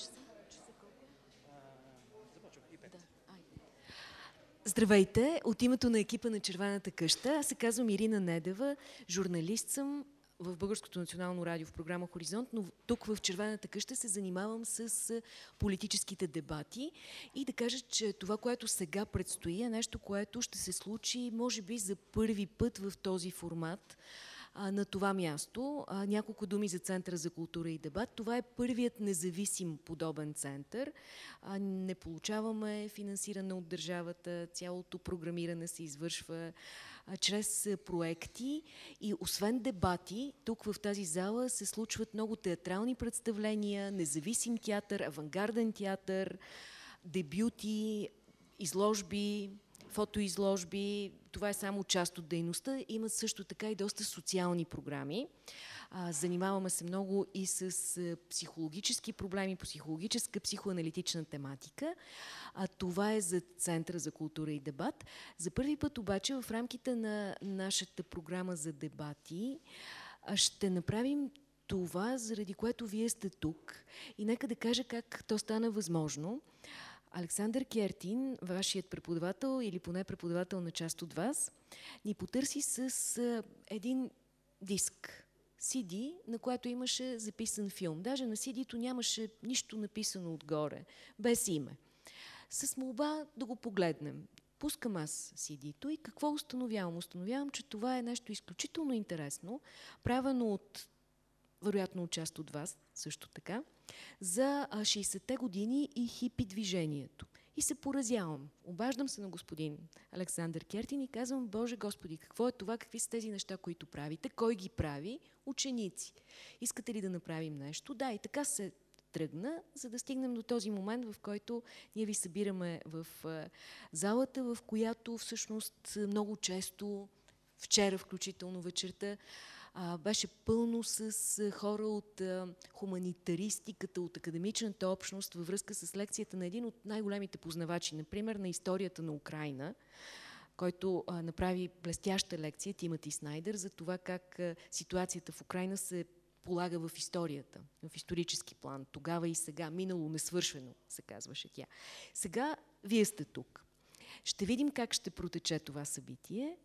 часа? Часа колко? Започвам и пет. Да, айде. Здравейте! От името на екипа на Червената къща, аз се казвам Ирина Недева, журналист съм в Българското национално радио в програма Хоризонт, но тук в Червената къща се занимавам с политическите дебати и да кажа, че това, което сега предстои е нещо, което ще се случи може би за първи път в този формат на това място. Няколко думи за Центъра за култура и дебат. Това е първият независим подобен център. Не получаваме финансиране от държавата, цялото програмиране се извършва чрез проекти и освен дебати, тук в тази зала се случват много театрални представления, независим театър, авангарден театър, дебюти, изложби, фотоизложби. Това е само част от дейността. Имат също така и доста социални програми. Занимаваме се много и с психологически проблеми, психологическа, психоаналитична тематика. А, това е за Центъра за култура и дебат. За първи път обаче в рамките на нашата програма за дебати ще направим това, заради което вие сте тук. И нека да кажа как то стана възможно. Александър Кертин, вашият преподавател или поне преподавател на част от вас, ни потърси с един диск, CD, на което имаше записан филм. Даже на CD-то нямаше нищо написано отгоре, без име. С молба да го погледнем. Пускам аз CD-то и какво установявам? Установявам, че това е нещо изключително интересно, правено от, вероятно, част от вас също така, за 60-те години и хипи движението. И се поразявам. Обаждам се на господин Александър Кертин и казвам, Боже Господи, какво е това, какви са тези неща, които правите, кой ги прави? Ученици. Искате ли да направим нещо? Да, и така се тръгна, за да стигнем до този момент, в който ние ви събираме в залата, в която всъщност много често, вчера включително вечерта, а, беше пълно с хора от а, хуманитаристиката, от академичната общност във връзка с лекцията на един от най-големите познавачи, например на историята на Украина, който а, направи блестяща лекция, Тимати Снайдер, за това как а, ситуацията в Украина се полага в историята, в исторически план. Тогава и сега, минало несвършено, се казваше тя. Сега вие сте тук. Ще видим как ще протече това събитие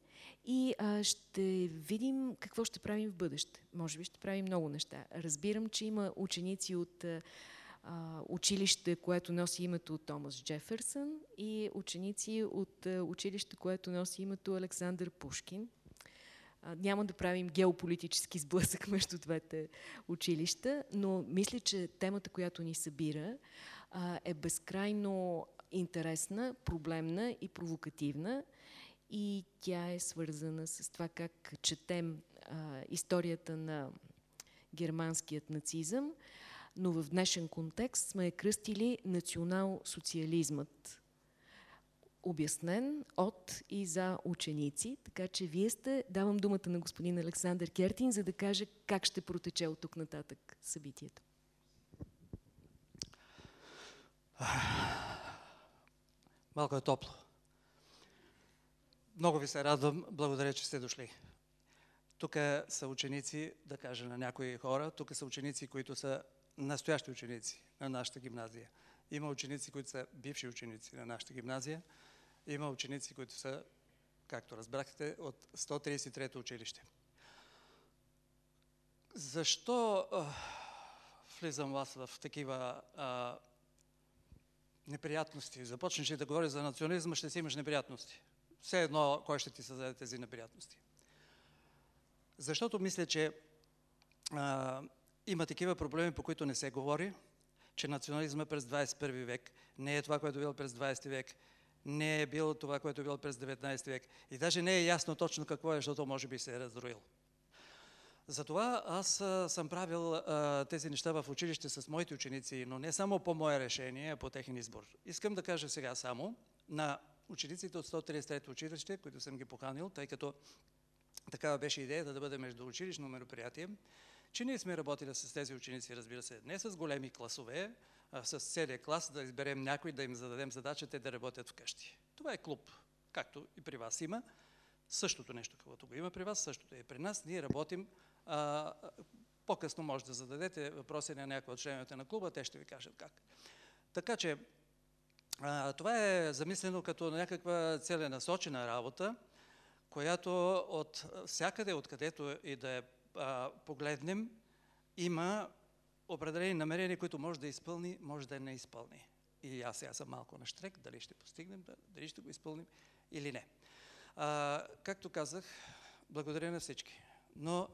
и а, ще видим какво ще правим в бъдеще. Може би ще правим много неща. Разбирам, че има ученици от а, училище, което носи името Томас Джеферсън и ученици от а, училище, което носи името Александър Пушкин. А, няма да правим геополитически сблъсък между двете училища, но мисля, че темата, която ни събира, а, е безкрайно интересна, проблемна и провокативна и тя е свързана с това как четем а, историята на германският нацизъм, но в днешен контекст сме кръстили национал-социализмът, обяснен от и за ученици. Така че вие сте, давам думата на господин Александър Кертин, за да каже как ще протече от тук нататък събитието. Малко е топло. Много ви се радвам. Благодаря, че сте дошли. Тук са ученици, да кажа на някои хора, тук са ученици, които са настоящи ученици на нашата гимназия. Има ученици, които са бивши ученици на нашата гимназия. Има ученици, които са, както разбрахте, от 133-то училище. Защо а, влизам аз в такива а, неприятности? Започнеш ли да говориш за национализма, ще си имаш неприятности. Все едно, кой ще ти създаде тези неприятности. Защото мисля, че а, има такива проблеми, по които не се говори, че национализма през 21 век не е това, което е било през 20 век, не е било това, което е било през 19 век. И даже не е ясно точно какво е, защото може би се е разроил. Затова аз съм правил а, тези неща в училище с моите ученици, но не само по мое решение, а по техен избор. Искам да кажа сега само на учениците от 133 училище, които съм ги поканил, тъй като такава беше идеята да бъде междуучилищно мероприятие, че ние сме работили с тези ученици, разбира се, не с големи класове, а с целият клас да изберем някой, да им зададем задача, те да работят вкъщи. Това е клуб, както и при вас има. Същото нещо, каквото го има при вас, същото е и при нас. Ние работим. По-късно може да зададете въпроси на някои от членовете на клуба, те ще ви кажат как. Така че това е замислено като някаква целенасочена работа, която от всякъде, откъдето и да а, погледнем, има определени намерения, които може да изпълни, може да не изпълни. И аз сега съм малко на штрек, дали ще постигнем, дали ще го изпълним или не. А, както казах, благодаря на всички. Но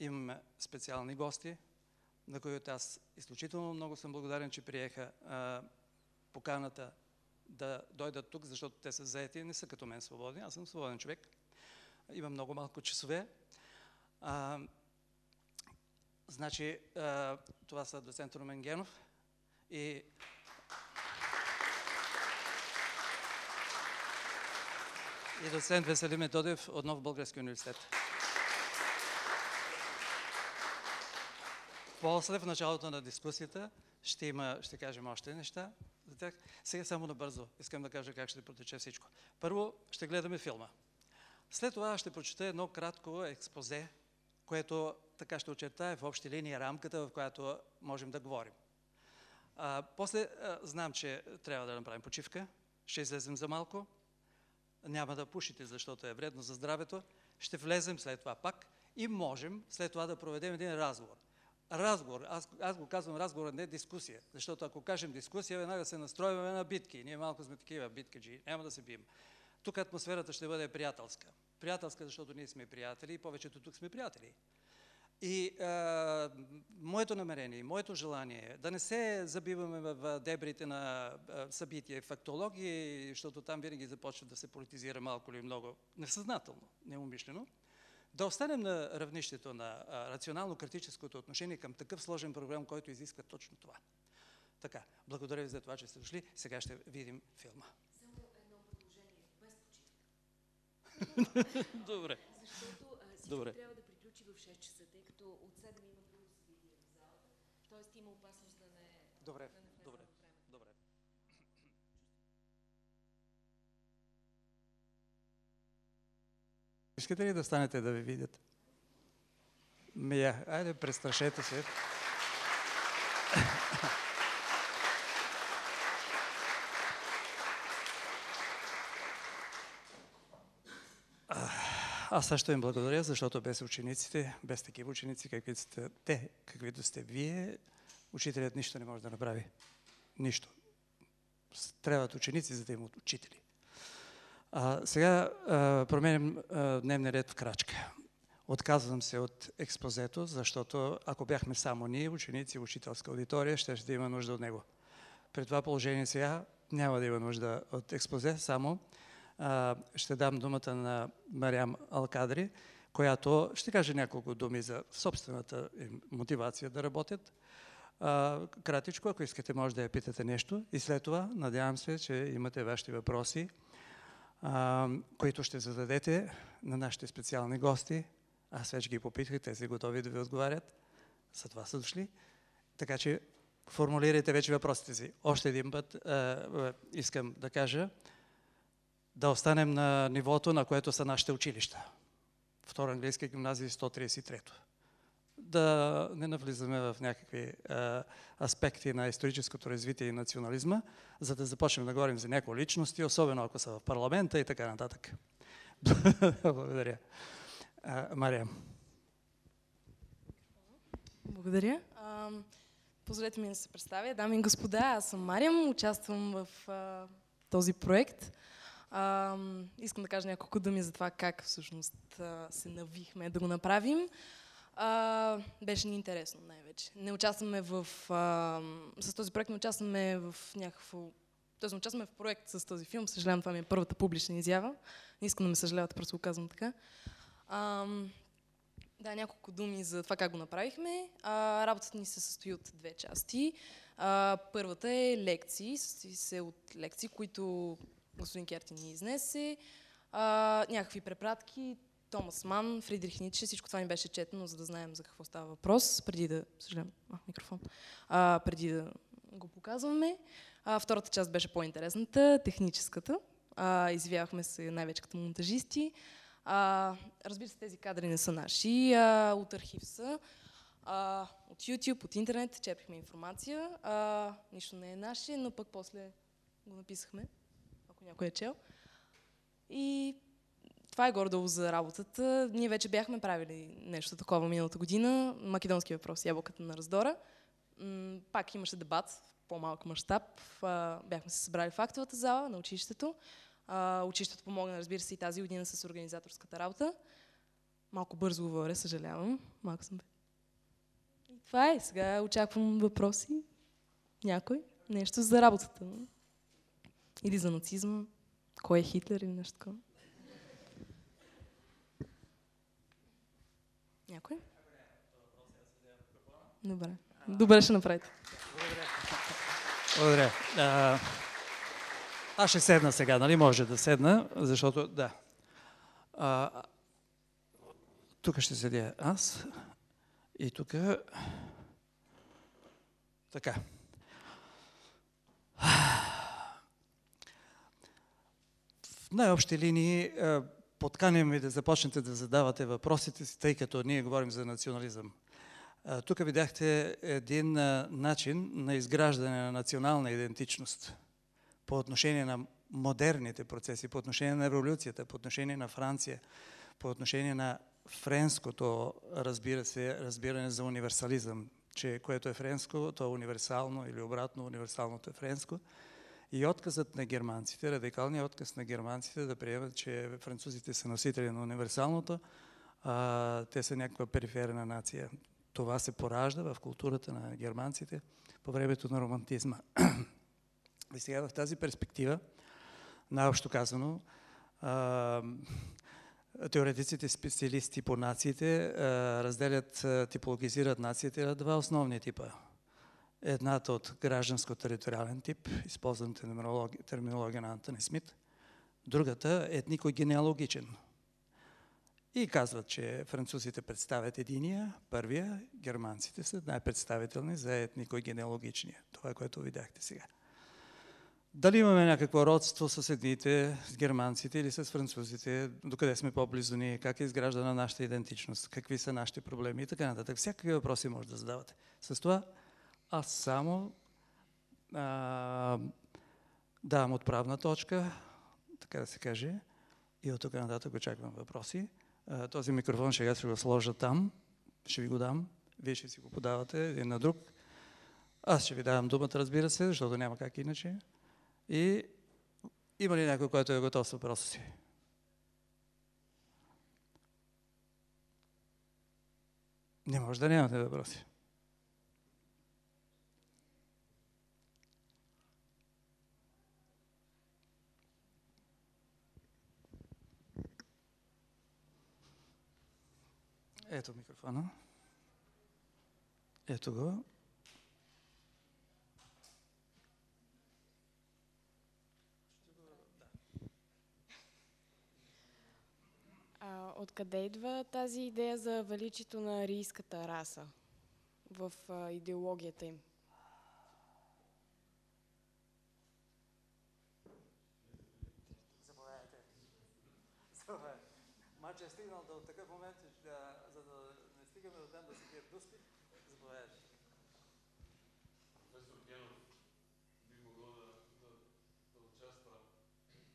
имаме специални гости, на които аз изключително много съм благодарен, че приеха а, поканата да дойдат тук, защото те са заети, не са като мен свободни. Аз съм свободен човек. Имам много малко часове. А, значи, а, това са доцент Румен Генов и и доцент Веселин Методев от Нов Български университет. После, в началото на дискусията, ще има, ще кажем още неща за тях. Сега само набързо искам да кажа как ще протече всичко. Първо ще гледаме филма. След това ще прочета едно кратко експозе, което така ще очертая в общи линии рамката, в която можем да говорим. А, после а, знам, че трябва да направим почивка. Ще излезем за малко. Няма да пушите, защото е вредно за здравето. Ще влезем след това пак и можем след това да проведем един разговор. Разговор, аз, аз го казвам разговор, не дискусия, защото ако кажем дискусия, веднага се настроиваме на битки. Ние малко сме такива биткаджи, няма да се бием. Тук атмосферата ще бъде приятелска. Приятелска, защото ние сме приятели и повечето тук сме приятели. И а, моето намерение, моето желание е да не се забиваме в дебрите на събития и фактологии, защото там винаги започва да се политизира малко или много несъзнателно, неумишлено. Да останем на равнището на рационално-критическото отношение към такъв сложен проблем, който изисква точно това. Така, благодаря ви за това, че сте дошли. Сега ще видим филма. Само едно предложение, без почивка. Добре. Защото а, всичко Добре. трябва да приключи в 6 часа, тъй като от 7 има друго събитие в залата. Тоест има опасност да не, Добре, да не влезем добре, във времето. добре. Искате ли да станете да ви видят? Мия, айде, престрашете се. Аз също им благодаря, защото без учениците, без такива ученици, каквито сте те, каквито сте вие, учителят нищо не може да направи. Нищо. Трябват ученици, за да имат учители. А, сега а, променям а, дневния ред в крачка. Отказвам се от експозето, защото ако бяхме само ние, ученици, учителска аудитория, ще, ще има нужда от него. При това положение сега няма да има нужда от експозе, само а, ще дам думата на Мариам Алкадри, която ще каже няколко думи за собствената им мотивация да работят. А, кратичко, ако искате, може да я питате нещо. И след това, надявам се, че имате вашите въпроси, които ще зададете на нашите специални гости. Аз вече ги попитах, те са готови да ви отговарят. За това са дошли. Така че формулирайте вече въпросите си. Още един път а, искам да кажа, да останем на нивото, на което са нашите училища. Втора английска гимназия 133-то. Да не навлизаме в някакви а, аспекти на историческото развитие и национализма, за да започнем да говорим за някои личности, особено ако са в парламента и така нататък. Благодаря. А, Мария. Благодаря. А, позволете ми да се представя. Дами и господа, аз съм Мариам, участвам в а, този проект. А, искам да кажа няколко думи за това как всъщност а, се навихме да го направим. А, беше ни интересно най-вече. Не участваме в... А, с този проект не участваме в някакво... Тоест участваме в проект с този филм. Съжалявам, това ми е първата публична изява. Не искам да ме съжалявате, просто го казвам така. А, да, няколко думи за това как го направихме. А, работата ни се състои от две части. А, първата е лекции, състои се от лекции, които господин Керти ни изнесе. А, някакви препратки, Томас Ман, Фридрих Ницше, всичко това ни беше четено, за да знаем за какво става въпрос, преди да, съжалявам, а, микрофон, а, преди да го показваме. А, втората част беше по-интересната, техническата. А, извявахме се най-вече като монтажисти. А, разбира се, тези кадри не са наши, а, от архив са. А, от YouTube, от интернет, черпихме информация. А, нищо не е наше, но пък после го написахме, ако някой е чел. И това е гордо за работата. Ние вече бяхме правили нещо такова миналата година. Македонски въпрос, ябълката на раздора. Пак имаше дебат в по-малък мащаб. Бяхме се събрали в актовата зала на училището. Училището помогна, разбира се, и тази година с организаторската работа. Малко бързо говоря, съжалявам. Малко съм... И това е. Сега очаквам въпроси. Някой? Нещо за работата. Или за нацизма. Кой е Хитлер или нещо такова. Някой? Добре. Добре ще направите. Благодаря. А, аз ще седна сега, нали? Може да седна, защото да. А, тук ще седя аз и тук така. В най-общи линии подканям ви да започнете да задавате въпросите си, тъй като ние говорим за национализъм. Тук видяхте един начин на изграждане на национална идентичност по отношение на модерните процеси, по отношение на революцията, по отношение на Франция, по отношение на френското, разбира се, разбиране за универсализъм, че което е френско, то е универсално или обратно, универсалното е френско. И отказът на германците, радикалният отказ на германците да приемат, че французите са носители на универсалното, а, те са някаква периферна нация. Това се поражда в културата на германците по времето на романтизма. И сега в тази перспектива, най-общо казано, а, теоретиците, специалисти по нациите а, разделят, типологизират нациите на два основни типа. Едната от гражданско-териториален тип, използвам терминология, на Антони Смит, другата етнико-генеалогичен. И казват, че французите представят единия, първия, германците са най-представителни за етнико-генеалогичния. Това е което видяхте сега. Дали имаме някакво родство с едните, с германците или с французите, докъде сме по-близо ние, как е изграждана нашата идентичност, какви са нашите проблеми и така нататък. Всякакви въпроси може да задавате. С това аз само а, давам отправна точка, така да се каже, и от тук нататък очаквам въпроси. А, този микрофон ще ще го сложа там, ще ви го дам, вие ще си го подавате един на друг. Аз ще ви давам думата, разбира се, защото няма как иначе. И има ли някой, който е готов с въпроса си? Не може да нямате въпроси. Ето микрофона. Ето го. Откъде идва тази идея за величието на арийската раса в а, идеологията им? Маче е стигнал до такъв момент, да, за да не стигаме до там да се пият дуспи. Заповядайте. Професор Генов би могъл да, да, да участва.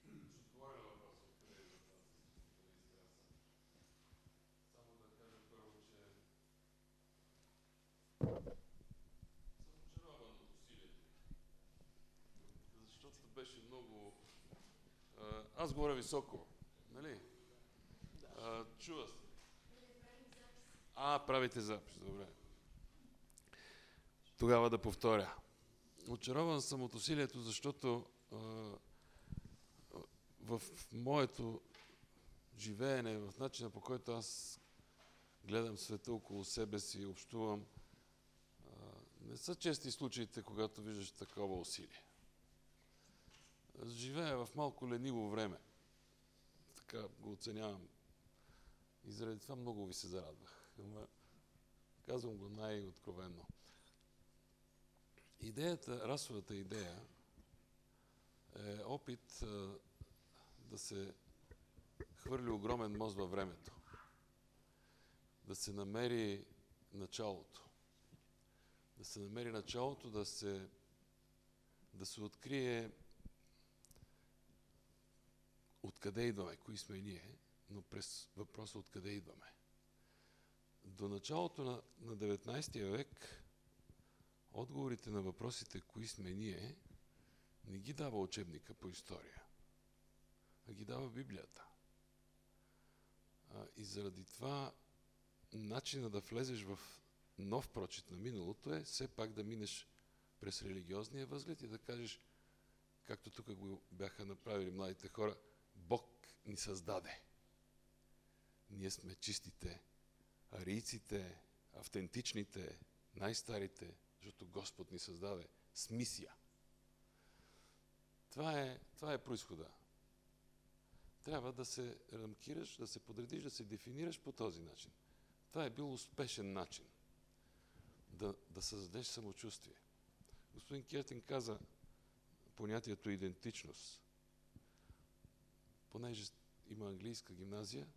Ще отговоря на въпроса, откъде идва тази историческа раса. Само да кажа първо, че съм очарован от усилието. Защото беше много... Аз говоря високо, нали? А, чува се. А, правите запис, добре. Тогава да повторя. Очарован съм от усилието, защото а, в моето живеене, в начина по който аз гледам света около себе си общувам, а, не са чести случаите, когато виждаш такова усилие. Живея в малко лениво време. Така го оценявам. И заради това много ви се зарадвах. Ама казвам го най-откровенно. Идеята, расовата идея е опит а, да се хвърли огромен мост във времето. Да се намери началото. Да се намери началото, да се, да се открие откъде идваме, кои сме ние, но през въпроса откъде идваме. До началото на, на 19 век отговорите на въпросите кои сме ние не ги дава учебника по история, а ги дава Библията. А, и заради това начина да влезеш в нов прочит на миналото е все пак да минеш през религиозния възглед и да кажеш, както тук го бяха направили младите хора, Бог ни създаде. Ние сме чистите, арийците, автентичните, най-старите, защото Господ ни създаде с мисия. Това е, това е происхода. Трябва да се рамкираш, да се подредиш, да се дефинираш по този начин. Това е бил успешен начин да, да създадеш самочувствие. Господин Кертин каза понятието идентичност. Понеже има английска гимназия,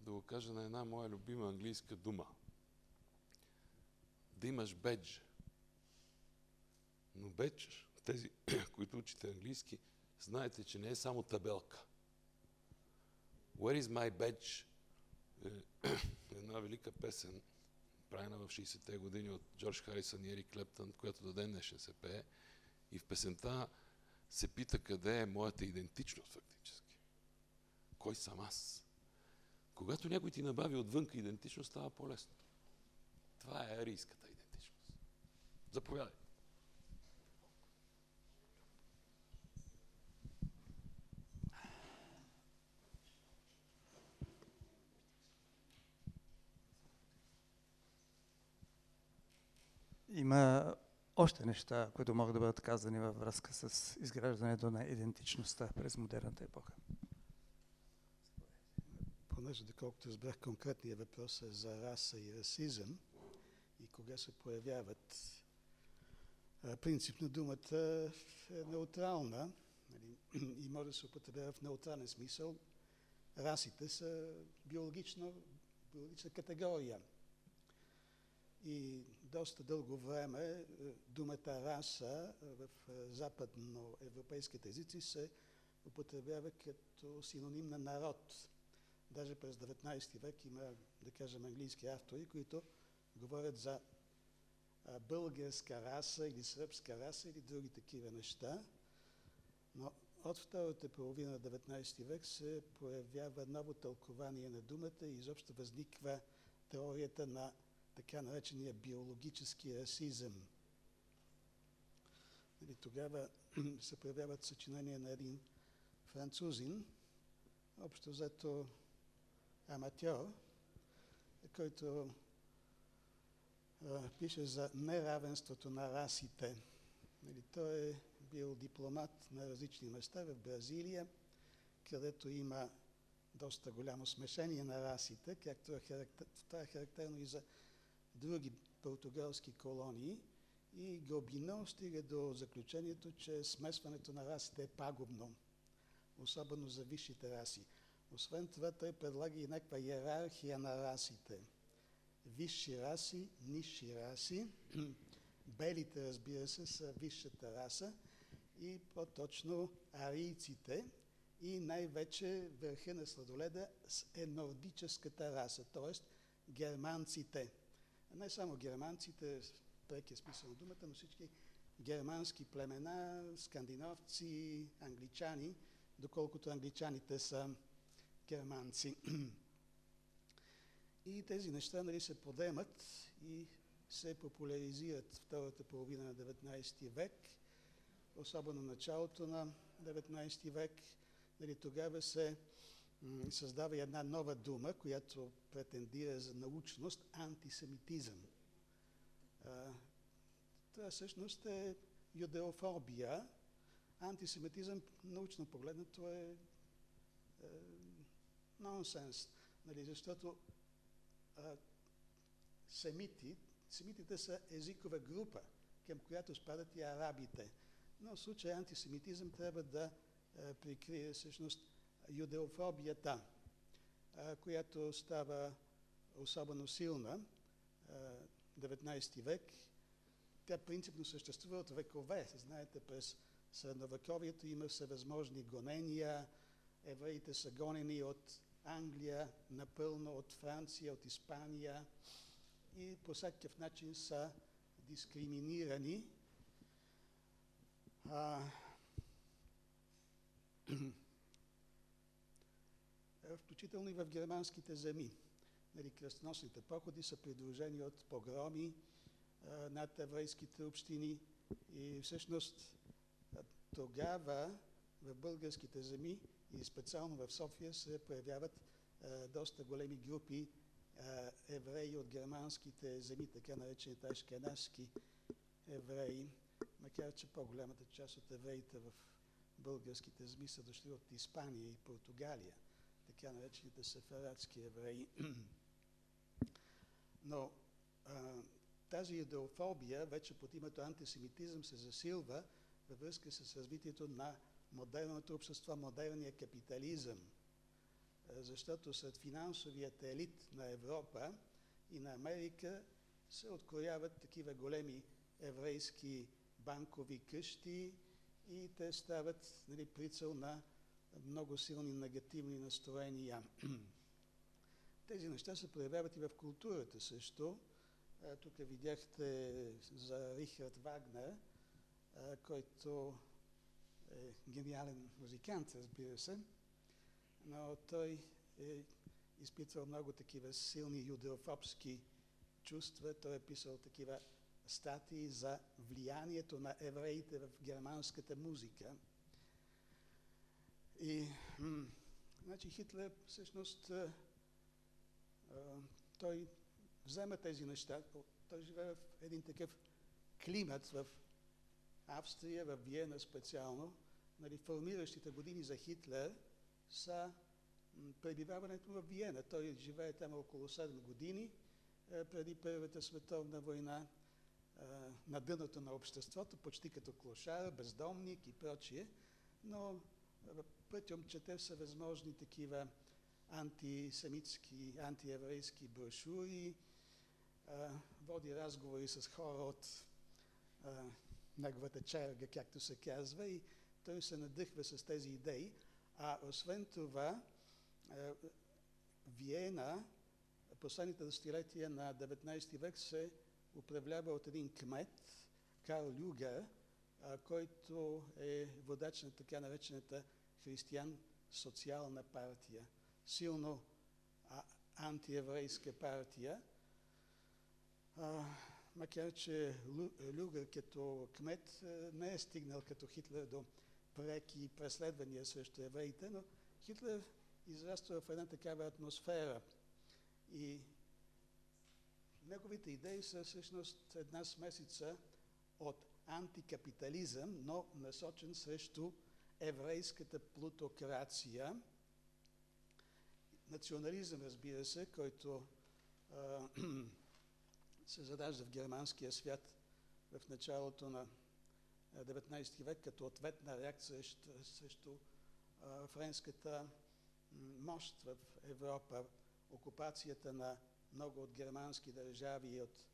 да го кажа на една моя любима английска дума. Да имаш бедж. Но бедж, тези, които учите английски, знаете, че не е само табелка. Where is my badge? Е една велика песен, правена в 60-те години от Джордж Харисън и Ерик Клептън, която до ден днешен се пее. И в песента се пита къде е моята идентичност фактически. Кой съм аз? Когато някой ти набави отвънка идентичност, става по-лесно. Това е арийската идентичност. Заповядай. Има още неща, които могат да бъдат казани във връзка с изграждането на идентичността през модерната епоха. Понеже, доколкото разбрах, конкретния въпрос е за раса и расизъм и кога се появяват. Принципно думата е неутрална нали, и може да се употребява в неутрален смисъл. Расите са биологично, биологична категория. И доста дълго време е, думата раса в е, западноевропейските езици се употребява като синоним на народ. Даже през 19 век има, да кажем, английски автори, които говорят за българска раса или сръбска раса или други такива неща. Но от втората половина на 19 век се появява ново тълкование на думата и изобщо възниква теорията на така наречения биологически расизъм. Нали, тогава се появяват съчинения на един французин, общо взето аматьор, който пише за неравенството на расите. Нали, той е бил дипломат на различни места в Бразилия, където има доста голямо смешение на расите, както е характер... това е характерно и за други португалски колонии и Гобино стига до заключението, че смесването на расите е пагубно, особено за висшите раси. Освен това, той предлага и някаква иерархия на расите. Висши раси, нисши раси. Белите, разбира се, са висшата раса и по-точно арийците и най-вече върха на сладоледа е нордическата раса, т.е. германците не само германците, прекия смисъл на думата, но всички германски племена, скандинавци, англичани, доколкото англичаните са германци. И тези неща нали, се подемат и се популяризират втората половина на 19 век, особено началото на 19 век. Нали, тогава се създава една нова дума, която претендира за научност антисемитизъм. Това всъщност е юдеофобия. Антисемитизъм, научно погледнато, е, е нонсенс. нали, защото а, семити, семитите са езикова група, към която спадат и арабите. Но в случая антисемитизъм трябва да а, прикрие всъщност юдеофобията, а, която става особено силна 19 век. Тя принципно съществува от векове. Знаете, през средновековието има всевъзможни гонения. Евреите са гонени от Англия, напълно от Франция, от Испания и по всякакъв начин са дискриминирани. А, включително и в германските земи. Нали, кръстоносните походи са придружени от погроми а, над еврейските общини и всъщност тогава в българските земи и специално в София се появяват а, доста големи групи а, евреи от германските земи, така наречените ашкенашки евреи, макар че по-голямата част от евреите в българските земи са дошли от Испания и Португалия, така наречените сефарадски евреи. Но а, тази идеофобия вече под името антисемитизъм се засилва във връзка с развитието на модерното общество, модерния капитализъм. Защото сред финансовият елит на Европа и на Америка се открояват такива големи еврейски банкови къщи и те стават нали, прицел на много силни негативни настроения. Тези неща се проявяват и в културата също. Тук видяхте за Рихард Вагнер, който е гениален музикант, разбира се, но той е изпитвал много такива силни юдеофобски чувства. Той е писал такива статии за влиянието на евреите в германската музика. И, значи, Хитлер всъщност той взема тези неща. Той живее в един такъв климат в Австрия, в Виена специално. Нали, формиращите години за Хитлер са пребиваването в Виена. Той живее там около 7 години преди Първата световна война на дъното на обществото, почти като клошар, бездомник и прочие. Но пътем чете всевъзможни такива антисемитски, антиеврейски брошури, води разговори с хора от неговата черга, както се казва, и той се надъхва с тези идеи. А освен това, а, Виена, последните десетилетия на 19 век се управлява от един кмет, Карл Люгер, който е водач на така наречената християн социална партия силно антиеврейска партия, макар че Люгър като кмет не е стигнал като Хитлер до преки преследвания срещу евреите, но Хитлер израства в една такава атмосфера. И неговите идеи са всъщност една смесица от антикапитализъм, но насочен срещу еврейската плутокрация – национализъм, разбира се, който се задажда в германския свят в началото на 19 век като ответна реакция срещу, срещу френската мощ в Европа, окупацията на много от германски държави и от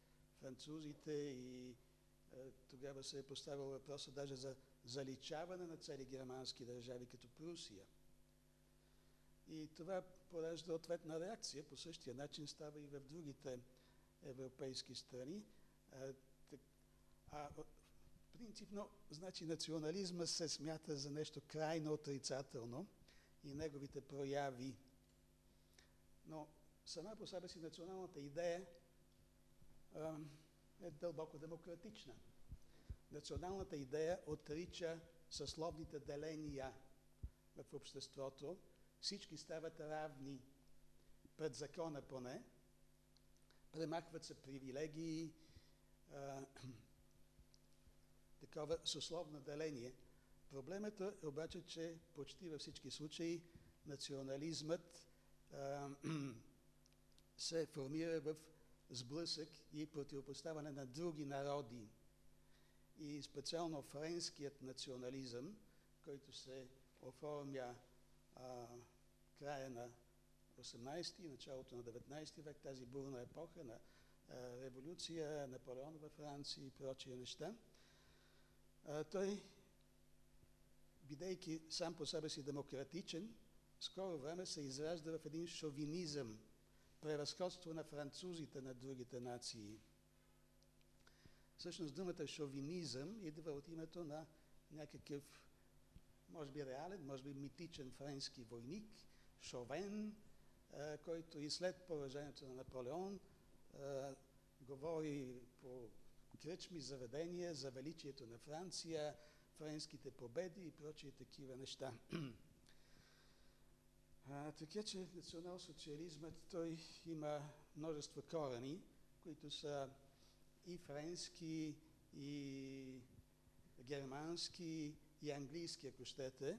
французите и а, тогава се е поставил въпроса даже за заличаване на цели германски държави като Прусия. И това поражда ответна реакция. По същия начин става и в другите европейски страни. А, а принципно, значи, национализма се смята за нещо крайно отрицателно и неговите прояви. Но сама по себе си националната идея а, е дълбоко демократична. Националната идея отрича съсловните деления в обществото, всички стават равни пред закона поне, премахват се привилегии, а, такова съсловно деление. Проблемът е обаче, че почти във всички случаи национализмът а, се формира в сблъсък и противопоставяне на други народи. И специално френският национализъм, който се оформя а, края на 18 и началото на 19 век, тази бурна епоха на а, революция, Наполеон във Франция и прочие неща, а, той, бидейки сам по себе си демократичен, скоро време се изражда в един шовинизъм, превъзходство на французите на другите нации. Всъщност думата шовинизъм идва от името на някакъв, може би реален, може би митичен френски войник, Шовен, който и след поражението на Наполеон говори по кръчми заведения за величието на Франция, френските победи и прочие такива неща. Така че национал-социализмът той има множество корени, които са и френски, и германски, и английски, ако щете.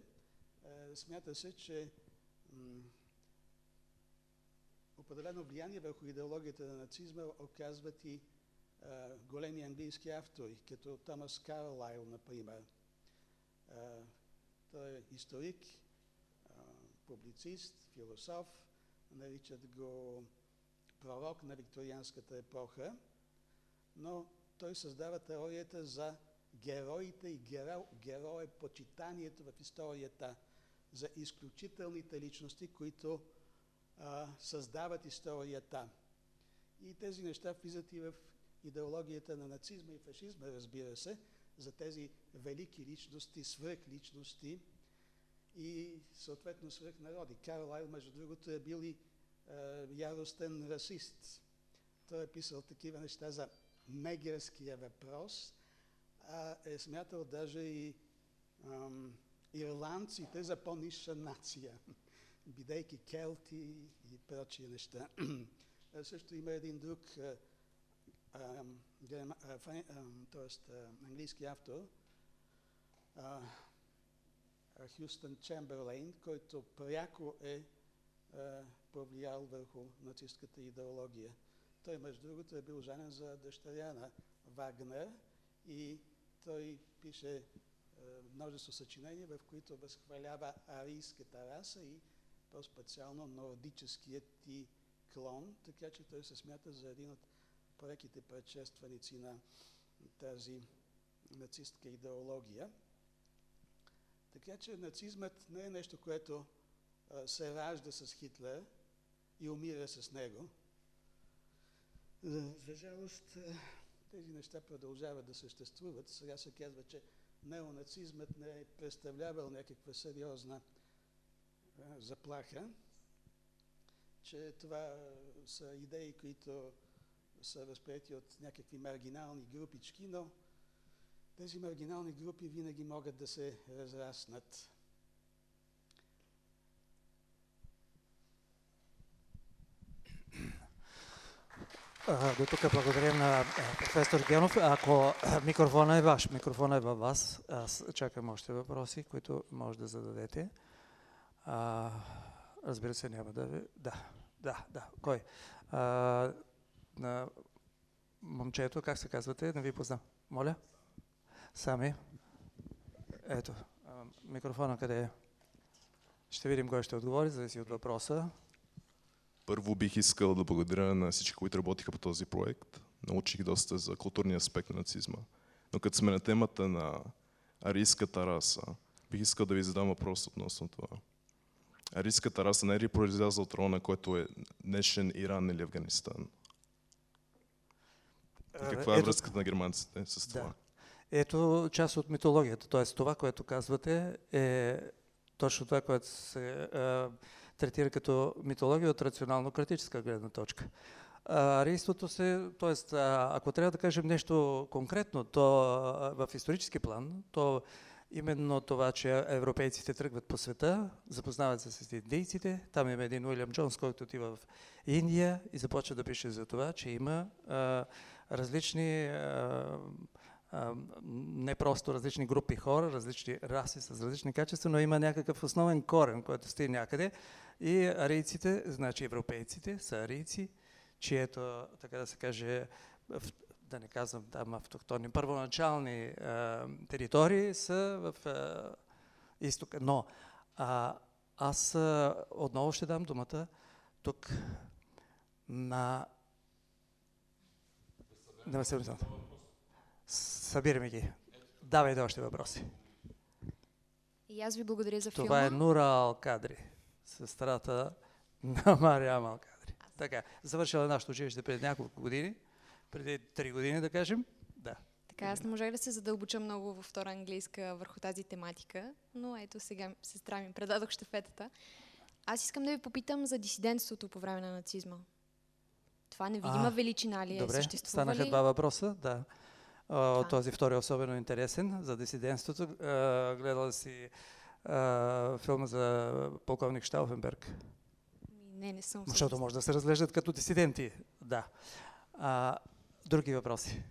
А, смята се, че определено влияние върху идеологията на нацизма оказват и а, големи английски автори, като Томас Карлайл, например. А, той е историк, публицист, философ, наричат го пророк на викторианската епоха, но той създава теорията за героите и геро, герое почитанието в историята, за изключителните личности, които а, създават историята. И тези неща влизат и в идеологията на нацизма и фашизма, разбира се, за тези велики личности, свръхличности, и съответно свръхнароди. Карл Айл, между другото, е бил и е, яростен расист. Той е писал такива неща за негерския въпрос, а е смятал даже и ам, ирландците за по-низша нация, бидейки келти и прочие неща. а също има един друг а, а, а, а, английски автор, а, Хюстън Чемберлейн, който пряко е, е повлиял върху нацистката идеология. Той, между другото, е бил женен за дъщеря на Вагнер и той пише е, множество съчинения, в които възхвалява арийската раса и по-специално нордическият ти клон, така че той се смята за един от преките предшественици на тази нацистка идеология. Така че нацизмът не е нещо, което а, се ражда с Хитлер и умира с него. За, за жалост, тези неща продължават да съществуват. Сега се казва, че неонацизмът не е представлявал някаква сериозна заплаха, че това са идеи, които са възприяти от някакви маргинални групички, но тези маргинални групи винаги могат да се разраснат. До тук благодарим на професор Генов. Ако микрофона е ваш, микрофона е във вас, аз чакам още въпроси, които може да зададете. А, разбира се, няма да ви... Да, да, да. Кой? А, на момчето, как се казвате? Не ви познам. Моля? Сами. Ето, микрофона къде е? Ще видим кой ще отговори, зависи от въпроса. Първо бих искал да благодаря на всички, които работиха по този проект. Научих доста за културния аспект на нацизма. Но като сме на темата на арийската раса, бих искал да ви задам въпрос относно това. Арийската раса не е ли произлязла от трона, който е днешен Иран или Афганистан? И каква е връзката на германците с това? Да. Ето част от митологията. Т.е. това, което казвате, е точно това, което се а, третира като митология от рационално-критическа гледна точка. Арийството се, т.е. ако трябва да кажем нещо конкретно, то в исторически план, то именно това, че европейците тръгват по света, запознават се с индийците, там има един Уилям Джонс, който отива в Индия и започва да пише за това, че има а, различни а, не просто различни групи хора, различни раси с различни качества, но има някакъв основен корен, който стои някъде. И арийците, значи европейците, са арийци, чието, така да се каже, да не казвам там автохтонни, първоначални а, територии са в а, изтока. Но а, аз а, отново ще дам думата тук на... Да се Събираме ги. Давайте още въпроси. И аз ви благодаря за филма. Това е Нура Алкадри, сестрата на Мариам Алкадри. Така, завършила нашето училище преди няколко години, преди три години да кажем. Да. Така, аз не можах да се задълбоча много във втора английска върху тази тематика, но ето сега сестра ми предадох щафетата. Аз искам да ви попитам за дисидентството по време на нацизма. Това невидима а, величина ли е? Добре, съществува станаха ли? два въпроса, да. А, този втори е особено интересен за дисидентството. гледала си а, филма за полковник Штауфенберг. Не, не съм. Защото може да се разглеждат като дисиденти. Да. А, други въпроси?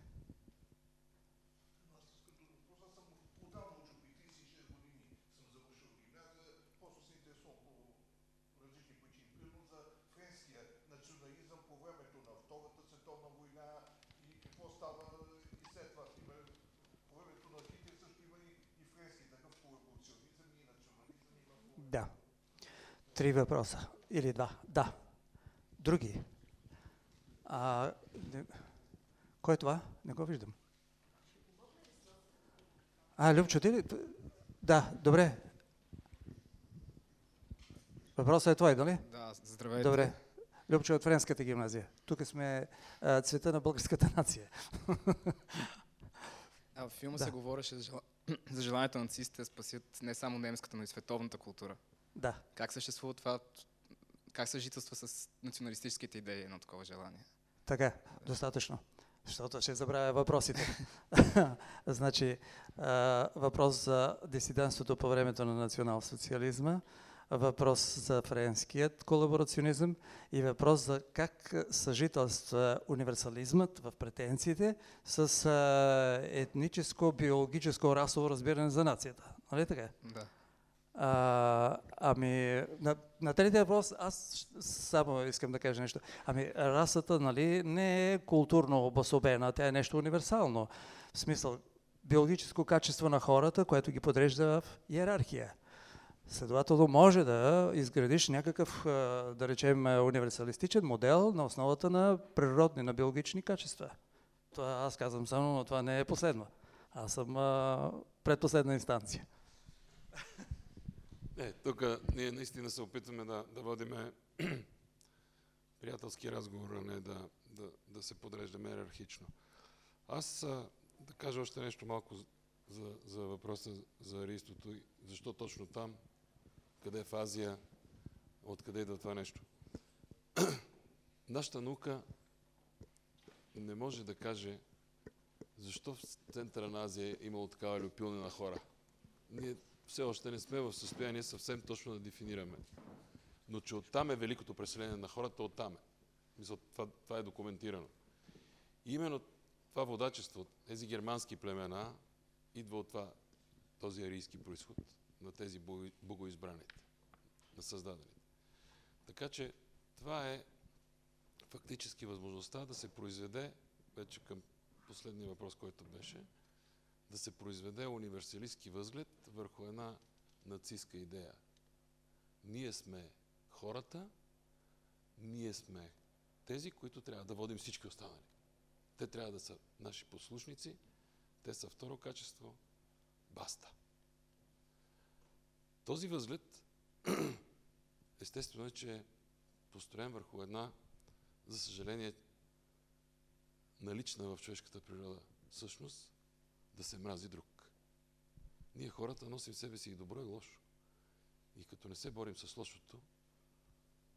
Да. Три въпроса. Или два. Да. Други. А. Кой е това? Не го виждам. А, Любчо, ти ли? Да, добре. Въпросът е твой, дали? Да, здравейте. Добре. Любчо от Френската гимназия. Тук сме а, цвета на българската нация. А в филма да. се говореше за, за желанието на нацистите да спасят не само немската, но и световната култура. Да. Как съществува това? Как съжителства с националистическите идеи едно такова желание? Така, достатъчно. Защото ще забравя въпросите. значи, въпрос за дисидентството по времето на национал-социализма, въпрос за френският колаборационизъм и въпрос за как съжителства универсализмът в претенциите с етническо, биологическо, расово разбиране за нацията. Нали така? Да. А, ами, на, на третия въпрос аз само искам да кажа нещо. Ами, расата нали, не е културно обособена, тя е нещо универсално. В смисъл, биологическо качество на хората, което ги подрежда в иерархия. Следователно може да изградиш някакъв, да речем, универсалистичен модел на основата на природни, на биологични качества. Това аз казвам само, но това не е последно. Аз съм а, предпоследна инстанция. Не, тук ние наистина се опитваме да, да водиме приятелски разговор, а не да, да, да се подреждаме иерархично. Аз а, да кажа още нещо малко за, за въпроса за Аристото. Защо точно там? Къде е в Азия? Откъде идва това нещо? Нашата наука не може да каже защо в центъра на Азия е имало такава люпилна на хора. Ние все още не сме в състояние съвсем точно да дефинираме. Но че оттам е великото преселение на хората, оттам е. Мисля, това, това е документирано. И именно това водачество, тези германски племена, идва от това, този арийски происход на тези богоизбраните, на създадените. Така че това е фактически възможността да се произведе, вече към последния въпрос, който беше, да се произведе универсалистски възглед върху една нацистска идея. Ние сме хората, ние сме тези, които трябва да водим всички останали. Те трябва да са наши послушници, те са второ качество, баста. Този възглед естествено е, че е построен върху една, за съжаление, налична в човешката природа същност, да се мрази друг. Ние хората носим в себе си и добро и лошо. И като не се борим с лошото,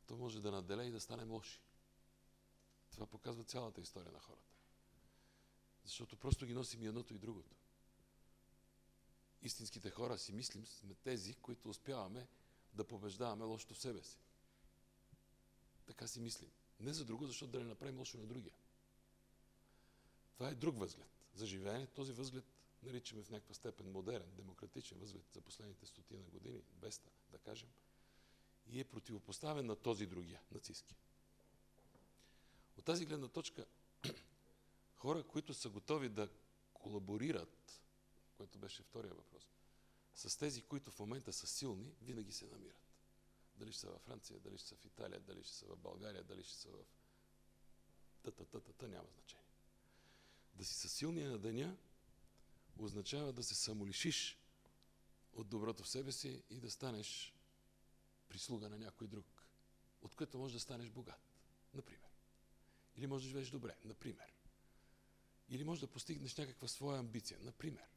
то може да наделе и да станем лоши. Това показва цялата история на хората. Защото просто ги носим и едното и другото. Истинските хора си мислим, сме тези, които успяваме да побеждаваме лошото в себе си. Така си мислим. Не за друго, защото да не направим лошо на другия. Това е друг възглед за живеене. Този възглед наричаме в някаква степен модерен, демократичен възглед за последните стотина години, 200 да кажем. и е противопоставен на този другия, нацистски. От тази гледна точка, хора, които са готови да колаборират, което беше втория въпрос, с тези, които в момента са силни, винаги се намират. Дали ще са във Франция, дали ще са в Италия, дали ще са в България, дали ще са в... Та-та-та-та, няма значение. Да си със силния на деня означава да се самолишиш от доброто в себе си и да станеш прислуга на някой друг, от който можеш да станеш богат, например. Или можеш да живееш добре, например. Или можеш да постигнеш някаква своя амбиция, например.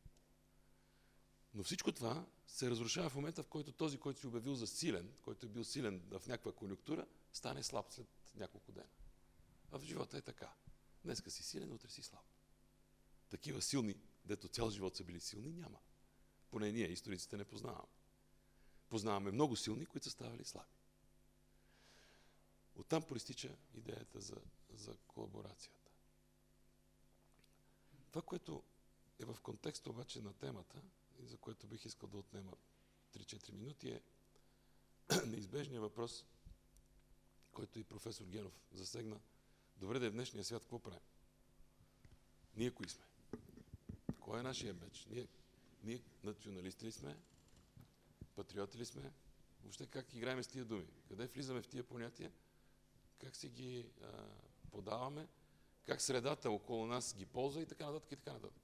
Но всичко това се разрушава в момента, в който този, който си обявил за силен, който е бил силен в някаква конюнктура, стане слаб след няколко дена. А в живота е така. Днеска си силен, утре си слаб. Такива силни, дето цял живот са били силни, няма. Поне ние, историците, не познаваме. Познаваме много силни, които са ставали слаби. Оттам проистича идеята за, за колаборацията. Това, което е в контекста обаче на темата, и за което бих искал да отнема 3-4 минути, е неизбежният въпрос, който и професор Генов засегна. Добре да е в днешния свят, какво правим? Ние кои сме? Кой е нашия беч? Ние, ние националисти ли сме? Патриоти ли сме? Въобще как играем с тия думи? Къде влизаме в тия понятия? Как си ги а, подаваме? Как средата около нас ги ползва и така нататък и така нататък.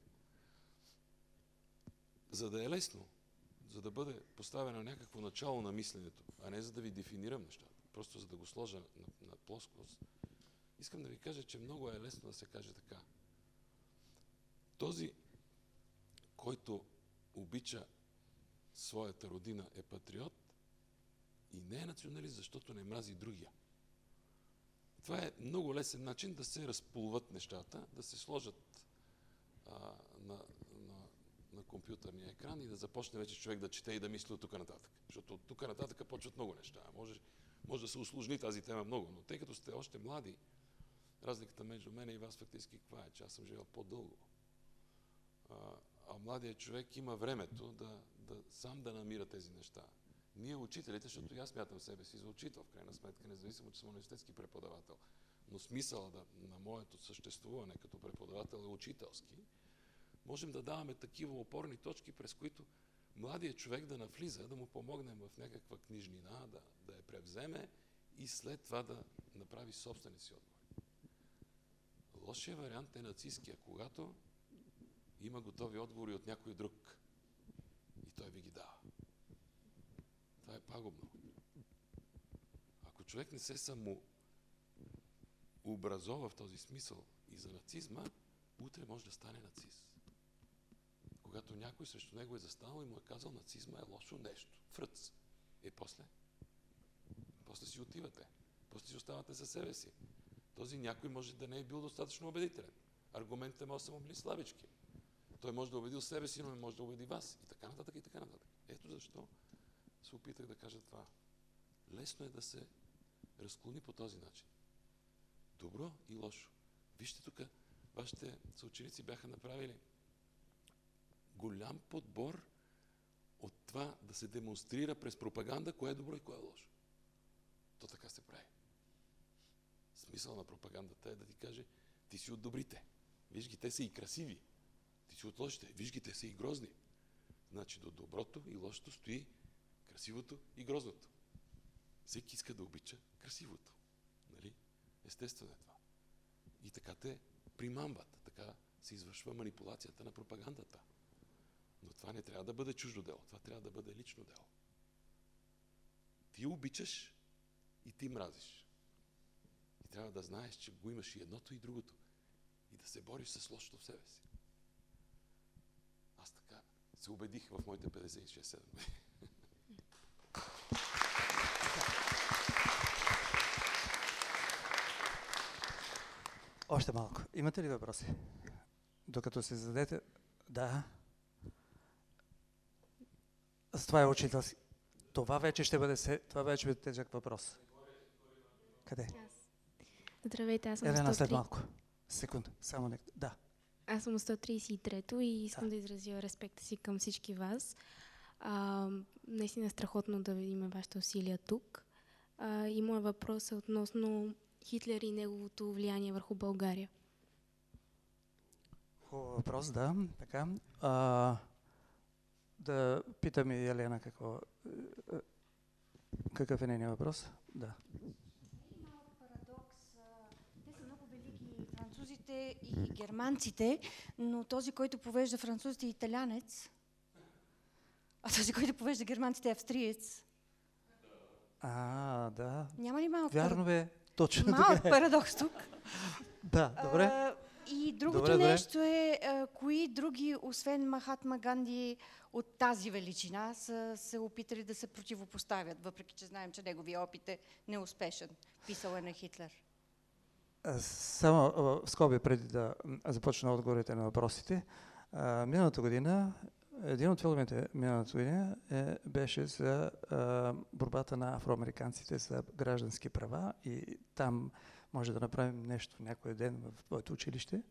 За да е лесно, за да бъде поставено някакво начало на мисленето, а не за да ви дефинирам нещата, просто за да го сложа на, на плоскост, искам да ви кажа, че много е лесно да се каже така. Този, който обича своята родина е патриот и не е националист, защото не мрази другия. Това е много лесен начин да се разполват нещата, да се сложат а, на, на, на компютърния екран и да започне вече човек да чете и да мисли от тук нататък. Защото от тук нататък почват много неща. Може, може да се усложни тази тема много, но тъй като сте още млади, разликата между мен и вас фактически каква е, че аз съм живел по-дълго. А, младият човек има времето да, да сам да намира тези неща. Ние учителите, защото аз мятам себе си за учител, в крайна сметка, независимо, че съм университетски преподавател. Но смисъл да, на моето съществуване като преподавател е учителски. Можем да даваме такива опорни точки, през които младият човек да навлиза, да му помогнем в някаква книжнина, да, да я превземе и след това да направи собствени си отговори. Лошия вариант е нацистския, когато има готови отговори от някой друг и той ви ги дава. Това е пагубно. Ако човек не се само образова в този смисъл и за нацизма, утре може да стане нацист. Когато някой срещу него е застанал и му е казал, нацизма е лошо нещо. Фръц. И после? После си отивате. После си оставате със себе си. Този някой може да не е бил достатъчно убедителен. Аргументите му са му били слабички. Той може да убеди себе си, но не може да убеди вас. И така нататък, и така нататък. Ето защо се опитах да кажа това. Лесно е да се разклони по този начин. Добро и лошо. Вижте тук, вашите съученици бяха направили голям подбор от това да се демонстрира през пропаганда, кое е добро и кое е лошо. То така се прави. Смисъл на пропагандата е да ти каже, ти си от добрите. Виж ги, те са и красиви. Ти си от лошите. Виж ги, те са и грозни. Значи до доброто и лошото стои красивото и грозното. Всеки иска да обича красивото. Нали? Естествено е това. И така те примамват. Така се извършва манипулацията на пропагандата. Но това не трябва да бъде чуждо дело. Това трябва да бъде лично дело. Ти обичаш и ти мразиш. И трябва да знаеш, че го имаш и едното и другото. И да се бориш с лошото в себе си. Се убедих в моите 56-7 години. Още малко. Имате ли въпроси? Докато се зададете... Да. С това е учителски. Това вече ще бъде, се... това вече бъде тежък въпрос. Къде? Здравейте, аз съм Елена, след 103. малко. Секунда. Само не... Да. Аз съм 133-то и искам да. да изразя респекта си към всички вас. А, наистина е страхотно да видим вашите усилия тук. А, и моят въпрос е относно Хитлер и неговото влияние върху България. Хубав въпрос, да. Така. А, да питаме и Елена какво, е, е, какъв е нейният въпрос. Да. парадокс. а, Те са много велики французите и германците, но този, който повежда французите е италянец, а този, който повежда германците е австриец. А, да. Няма ли малко Вярно бе. Точно Малък така е. парадокс тук. Да, добре. А, и другото Добре, добре. нещо е, а, кои други, освен Махатма Ганди, от тази величина са се опитали да се противопоставят, въпреки че знаем, че неговия опит е неуспешен. Писал е на Хитлер. Само в скоби преди да започна отговорите на въпросите. Миналата година, един от филмите миналата година е, беше за а, борбата на афроамериканците за граждански права и там може да направим нещо някой ден в твоето училище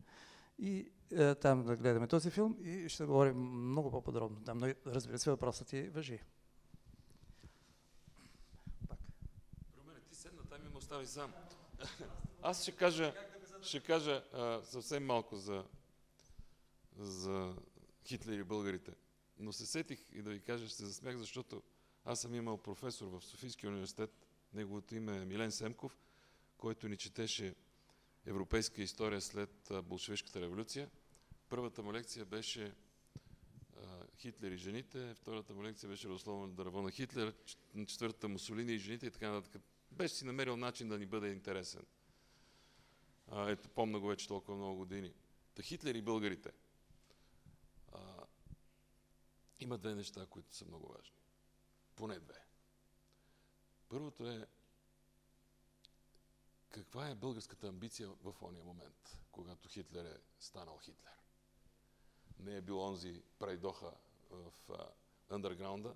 и е, там да гледаме този филм и ще говорим много по-подробно там, но разбира се въпросът ти въжи. Румене, ти седна там и ме остави сам. Аз ще кажа, ще кажа а, съвсем малко за, за Хитлер и българите. Но се сетих и да ви кажа, ще се засмях, защото аз съм имал професор в Софийския университет. Неговото име е Милен Семков, който ни четеше европейска история след Болшевишката революция. Първата му лекция беше Хитлер и жените, втората му лекция беше Родословно дърво на Хитлер, четвъртата Мусолини и жените и така нататък. Беше си намерил начин да ни бъде интересен. А, ето, помна го вече толкова много години. Та Хитлер и българите. А, има две неща, които са много важни. Поне две. Първото е каква е българската амбиция в ония момент, когато Хитлер е станал Хитлер. Не е бил онзи прайдоха в а, андерграунда,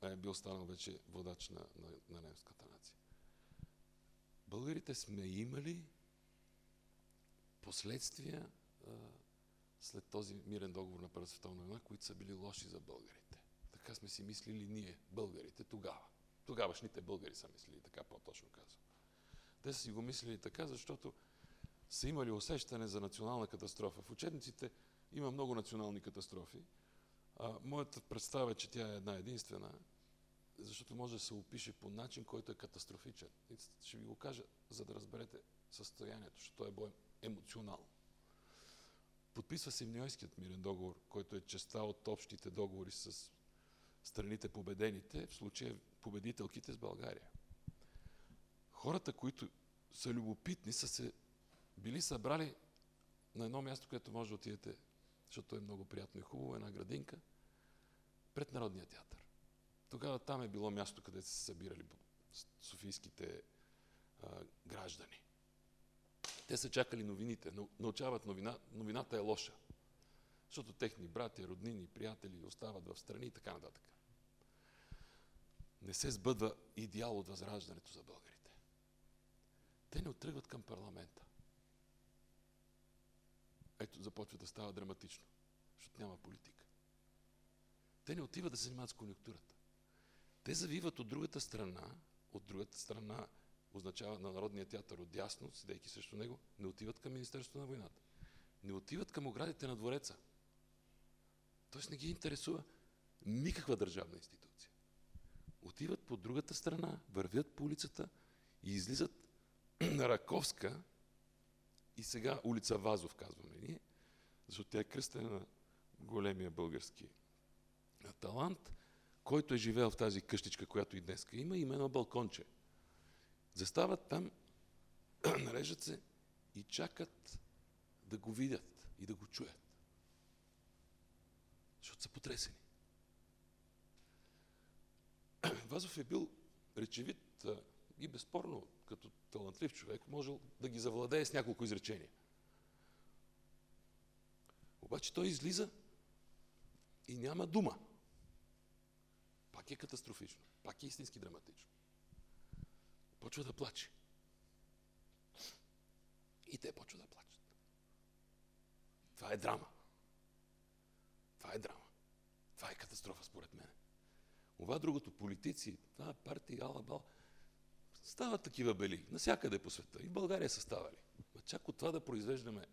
а е бил станал вече водач на, на, на немската нация. Българите сме имали последствия а, след този мирен договор на Първа световна война, които са били лоши за българите. Така сме си мислили ние, българите, тогава. Тогавашните българи са мислили така, по-точно казвам. Те са си го мислили така, защото са имали усещане за национална катастрофа. В учебниците има много национални катастрофи. А, моята представа е, че тя е една единствена, защото може да се опише по начин, който е катастрофичен. И ще ви го кажа, за да разберете състоянието, защото е емоционално. Подписва се Ньойският мирен договор, който е частта от общите договори с страните победените, в случая победителките с България. Хората, които са любопитни, са се били събрали на едно място, където може да отидете, защото е много приятно и хубаво, една градинка, пред Народния театър. Тогава там е било място, където се събирали софийските а, граждани. Те са чакали новините, нау- научават новина, новината е лоша. Защото техни брати, роднини, приятели остават в страни и така нататък. Не се сбъдва идеал от възраждането за българите. Те не отръгват към парламента. Ето, започва да става драматично, защото няма политика. Те не отиват да се занимават с конъюнктурата. Те завиват от другата страна, от другата страна означава на Народния театър от дясно, седейки срещу него, не отиват към Министерството на войната. Не отиват към оградите на двореца. Тоест не ги интересува никаква държавна институция. Отиват по другата страна, вървят по улицата и излизат на Раковска и сега улица Вазов, казваме ние, защото тя е кръстена на големия български талант, който е живеел в тази къщичка, която и днеска има, има едно балконче. Застават там, нарежат се и чакат да го видят и да го чуят. Защото са потресени. Вазов е бил речевит и безспорно, като талантлив човек, можел да ги завладее с няколко изречения. Обаче той излиза и няма дума. Пак е катастрофично. Пак е истински драматично. Почва да плаче. И те почват да плачат. Това е драма. Това е драма. Това е катастрофа, според мен. Това другото, политици, това партия, алабал, стават такива бели. Насякъде по света. И в България са ставали. Но чак от това да произвеждаме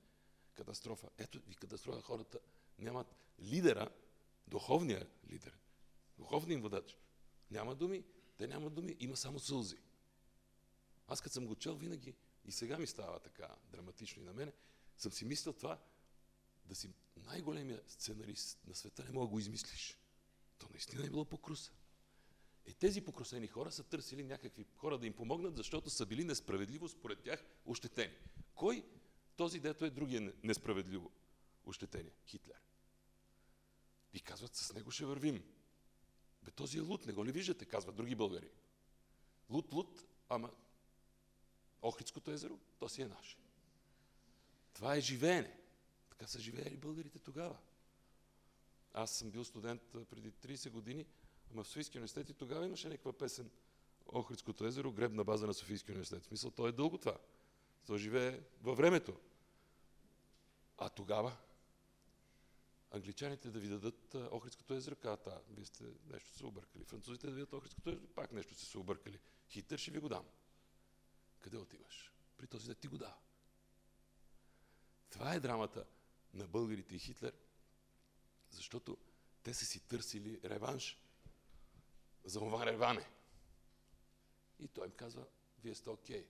катастрофа. Ето ви катастрофа. Хората нямат лидера, духовния лидер, духовния им водач. Няма думи, те нямат думи, има само сълзи. Аз като съм го чел винаги, и сега ми става така драматично и на мене, съм си мислил това, да си най-големия сценарист на света, не мога да го измислиш. То наистина е било покруса. И тези покрусени хора са търсили някакви хора да им помогнат, защото са били несправедливо според тях ощетени. Кой? Този, дето е другия несправедливо ощетение. Хитлер. И казват, с него ще вървим. Бе, този е лут, не го ли виждате, казват други българи. Лут, лут, ама Охридското езеро, то си е наше. Това е живеене. Така са живеели българите тогава. Аз съм бил студент преди 30 години, ама в Софийския университет и тогава имаше някаква песен Охридското езеро, гребна база на Софийския университет. В смисъл, то е дълго това. То живее във времето. А тогава англичаните да ви дадат Охридското езеро, казват, вие сте нещо се объркали. Французите да дадат Охридското езеро, пак нещо се се объркали. Хитър ще ви го дам. Къде отиваш? При този да ти го дава. Това е драмата на българите и Хитлер, защото те са си търсили реванш за това реване. И той им казва, вие сте окей. Okay.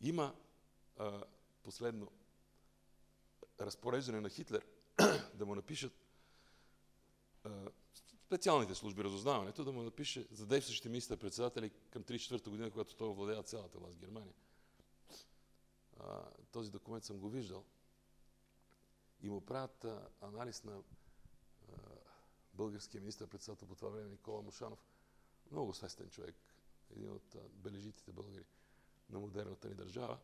Има а, последно разпореждане на Хитлер да му напишат специалните служби, разузнаването, да му напише за действащите министър-председатели към 34-та година, когато той овладява цялата власт Германия. А, този документ съм го виждал. И му правят а, анализ на българския министър-председател по това време Никола Мушанов. Много свестен човек. Един от бележитите българи на модерната ни държава.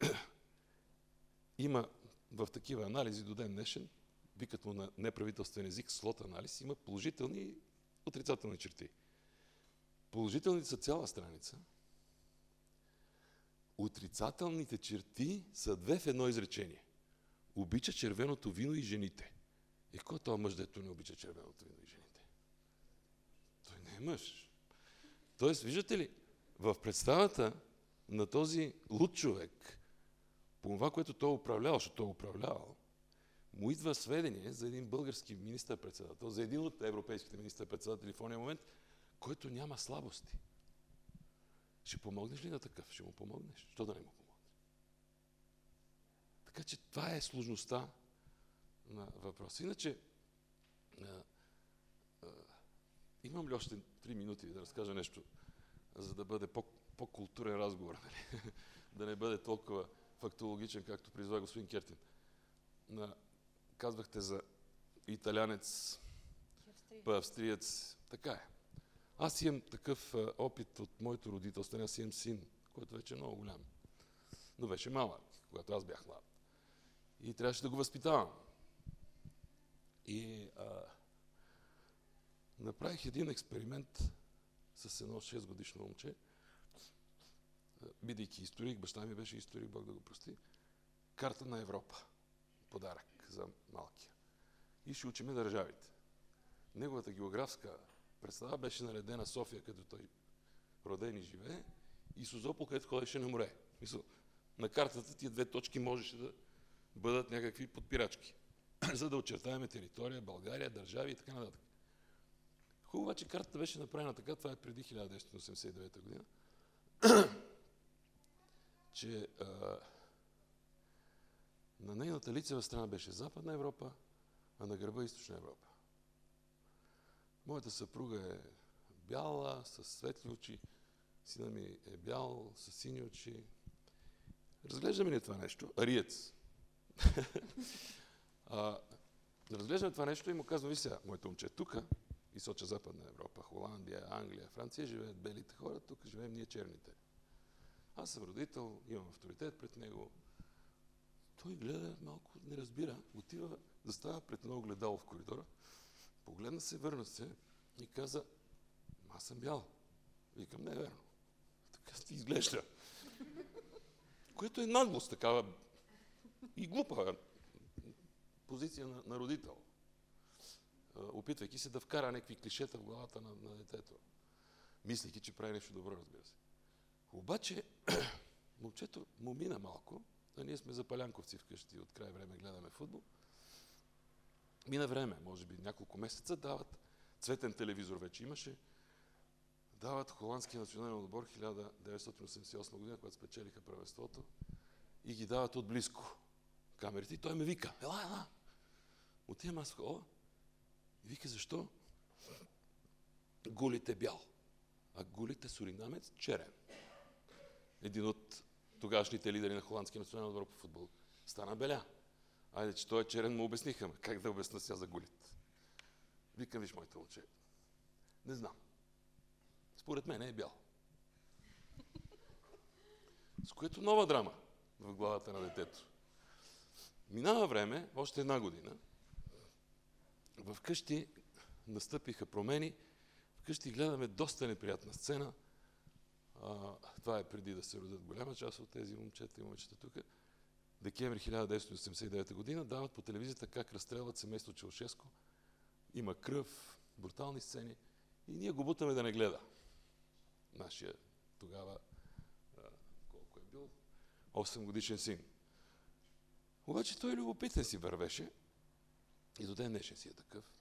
Има в такива анализи до ден днешен викат му на неправителствен език, слот анализ, има положителни и отрицателни черти. Положителните са цяла страница. Отрицателните черти са две в едно изречение. Обича червеното вино и жените. И кой е този мъж, дето не обича червеното вино и жените? Той не е мъж. Тоест, виждате ли, в представата на този луд човек, по това, което той управлявал, защото той е управлявал, му идва сведение за един български министър-председател, за един от европейските министър-председатели в ония момент, който няма слабости. Ще помогнеш ли на такъв? Ще му помогнеш? Що да не му помогнеш? Така че това е сложността на въпроса. Иначе, а, а, имам ли още три минути да разкажа нещо, за да бъде по, по-културен разговор, нали? да не бъде толкова фактологичен, както призвава господин Кертин. На казвахте за италянец, австриец. Така е. Аз имам такъв опит от моето родителство. Аз имам син, който вече е много голям. Но беше малък, когато аз бях млад. И трябваше да го възпитавам. И а, направих един експеримент с едно 6 годишно момче. Бидейки историк, баща ми беше историк, Бог да го прости. Карта на Европа. Подарък за малкия. И ще учиме държавите. Неговата географска представа беше наредена София, като той роден и живее, и Созопол, където ходеше на море. Мисъл, на картата тия две точки можеше да бъдат някакви подпирачки, за да очертаваме територия, България, държави и така нататък. Хубаво, че картата беше направена така, това е преди 1989 година, че а, на нейната лицева страна беше Западна Европа, а на гърба Източна Европа. Моята съпруга е бяла, с светли очи, сина ми е бял, с сини очи. Разглеждаме ли това нещо? Ариец. а, разглеждаме това нещо и му казвам, ви сега, моето момче е тук, и соча Западна Европа, Холандия, Англия, Франция, живеят белите хора, тук живеем ние черните. Аз съм родител, имам авторитет пред него, той гледа малко, не разбира. Отива, застава пред едно гледало в коридора, погледна се, върна се и каза, аз съм бял. Викам, не е верно. Така ти изглежда. Което е наглост такава и глупа позиция на, на родител. Опитвайки се да вкара някакви клишета в главата на, на детето. Мислейки, че прави нещо добро, разбира се. Обаче, момчето му мина малко, а ние сме запалянковци вкъщи, от край време гледаме футбол. Мина време, може би няколко месеца, дават цветен телевизор вече имаше, дават холандския национален отбор 1988 година, когато спечелиха правенството и ги дават от близко камерите и той ме вика, ела, ела. Отивам аз в хола и вика, защо? Гулите бял, а гулите суринамец черен. Един от тогашните лидери на холандския национален отбор по футбол стана беля. Айде, че той е черен, му обясниха. Как да обясна сега за гулите? Викам, виж, моите момче. Не знам. Според мен е бял. С което нова драма в главата на детето. Минава време, още една година, в къщи настъпиха промени. Вкъщи гледаме доста неприятна сцена. А, това е преди да се родят голяма част от тези момчета и момичета тук. Декември 1989 година дават по телевизията как разстрелват семейство Челшеско. Има кръв, брутални сцени. И ние го бутаме да не гледа. Нашия тогава, а, колко е бил, 8 годишен син. Обаче той любопитен си вървеше и до ден днешен си е такъв.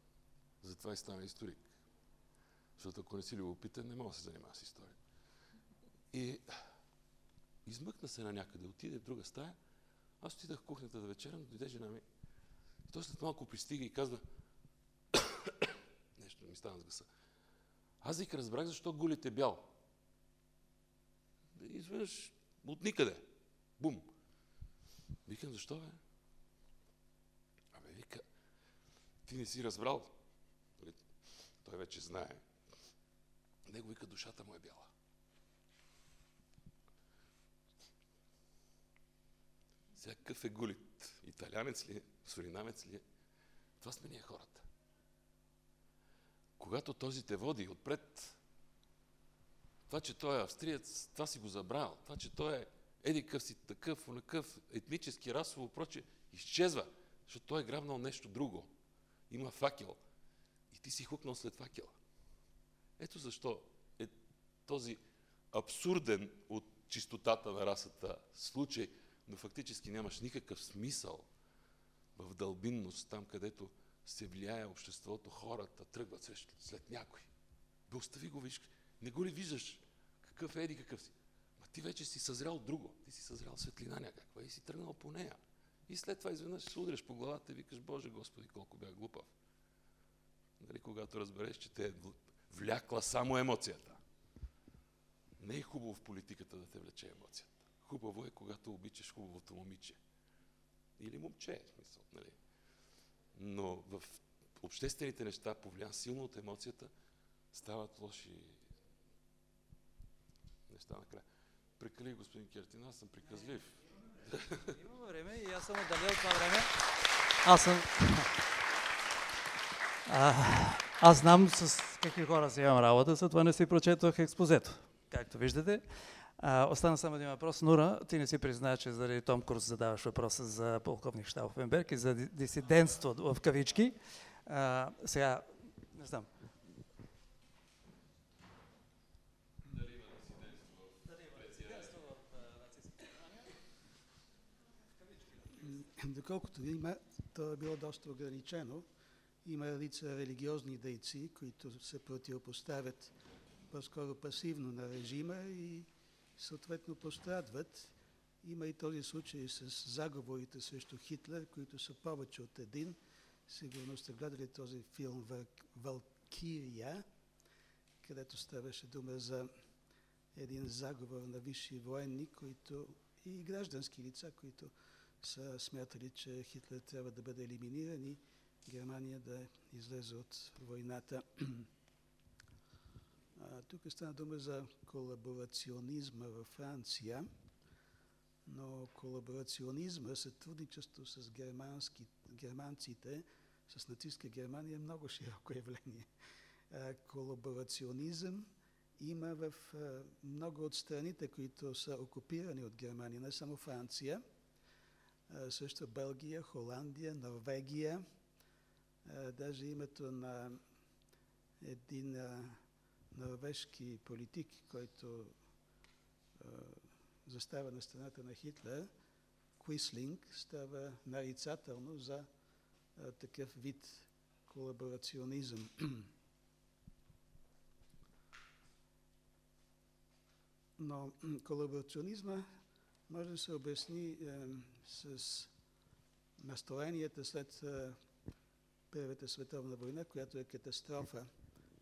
Затова и стана историк. Защото ако не си любопитен, не мога да се занимава с история. И измъкна се на някъде, отиде в друга стая. Аз отидах в кухнята да вечерям, дойде жена ми. И той след малко пристига и казва, нещо ми стана с гъса. Аз вика разбрах защо гулите бял. И изведнъж от никъде. Бум. Викам, защо бе? Абе, вика, ти не си разбрал. Той вече знае. Него вика, душата му е бяла. Сега какъв е гулит? Италянец ли е? Суринамец ли е? Това сме ние хората. Когато този те води отпред, това, че той е австриец, това си го забрал. Това, че той е еди къв си такъв, онакъв, етнически, расово, проче, изчезва, защото той е грабнал нещо друго. Има факел. И ти си хукнал след факела. Ето защо е този абсурден от чистотата на расата случай, но фактически нямаш никакъв смисъл в дълбинност, там където се влияе обществото, хората тръгват след, след някой. Бе, остави го, виж, не го ли виждаш какъв е еди, какъв си. Ма ти вече си съзрял друго, ти си съзрял светлина някаква и си тръгнал по нея. И след това изведнъж се удреш по главата и викаш, Боже Господи, колко бях глупав. Нали, когато разбереш, че те е влякла само емоцията. Не е хубаво в политиката да те влече емоцията. Хубаво е, когато обичаш хубавото момиче. Или момче, в смисъл, нали? Но в обществените неща, повлиян силно от емоцията, стават лоши неща накрая. Прекали, господин Кертин, аз съм приказлив. Има време и аз съм отделил това време. Аз съм... А, аз знам с какви хора си имам работа, затова не си прочетох експозето. Както виждате. А, остана само един въпрос. Нура, ти не си призна, че заради Том Курс задаваш въпроса за полковник Штауфенберг и за дисидентство в кавички. А, сега, не знам. Доколкото има, то е било доста ограничено. Има редица религиозни дейци, които се противопоставят по-скоро пасивно на режима и съответно пострадват. Има и този случай с заговорите срещу Хитлер, които са повече от един. Сигурно сте гледали този филм Валкирия, където ставаше дума за един заговор на висши военни, които и граждански лица, които са смятали, че Хитлер трябва да бъде елиминиран и Германия да излезе от войната. А, тук стана дума за колаборационизма във Франция, но колаборационизма, сътрудничество с германците, с нацистска Германия е много широко явление. А, колаборационизъм има в а, много от страните, които са окупирани от Германия, не само Франция, а, също Белгия, Холандия, Норвегия, даже името на един норвежки политик, който застава на страната на Хитлер, Квислинг става нарицателно за а, такъв вид колаборационизъм. Но колаборационизма може да се обясни е, с настроенията след е, Първата световна война, която е катастрофа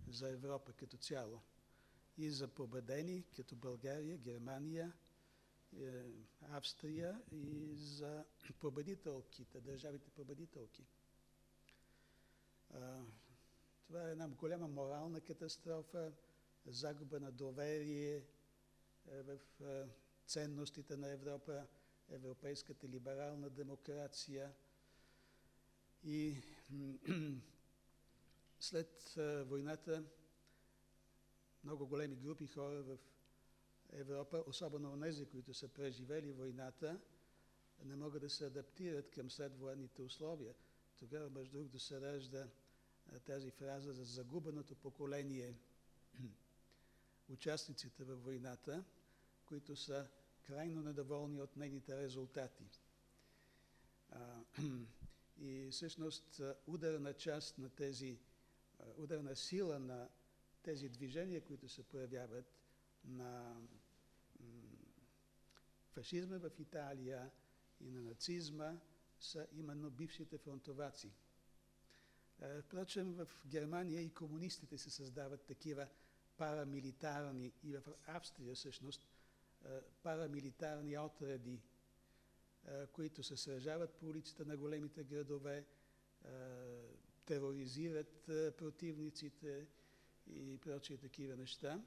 за Европа като цяло. И за победени, като България, Германия, е, Австрия и за победителките, държавите победителки. Това е една голяма морална катастрофа, загуба на доверие в ценностите на Европа, европейската либерална демокрация. И след войната много големи групи хора в Европа, особено онези, които са преживели войната, не могат да се адаптират към следвоенните условия. Тогава, между другото, се ражда тази фраза за загубеното поколение участниците във войната, които са крайно недоволни от нейните резултати. И всъщност ударна част на тези, ударна сила на тези движения, които се проявяват на фашизма в Италия и на нацизма, са именно бившите фронтоваци. Впрочем, в Германия и комунистите се създават такива парамилитарни, и в Австрия всъщност, парамилитарни отреди, които се сражават по улиците на големите градове, тероризират противниците и прочие такива неща.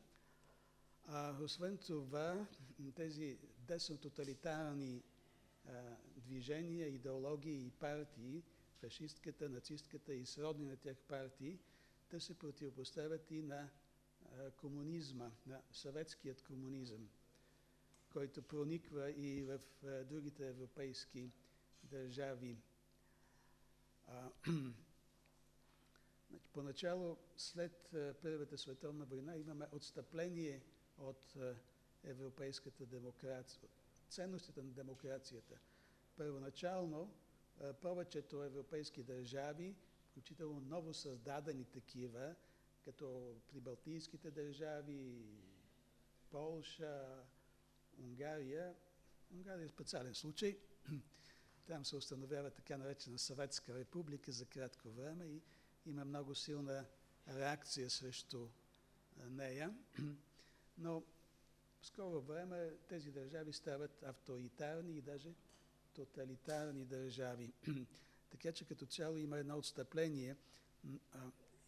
А, освен това, тези десно-тоталитарни движения, идеологии и партии, фашистката, нацистката и сродни на тях партии, те се противопоставят и на а, комунизма, на съветският комунизъм който прониква и в другите европейски държави. Значи, поначало, след Първата световна война, имаме отстъпление от европейската демокрация, ценностите на демокрацията. Първоначално повечето европейски държави, включително ново създадени такива, като прибалтийските държави, Полша, Унгария. Унгария е специален случай. Там се установява така наречена Съветска република за кратко време и има много силна реакция срещу нея. Но в скоро време тези държави стават авторитарни и даже тоталитарни държави. така че като цяло има едно отстъпление.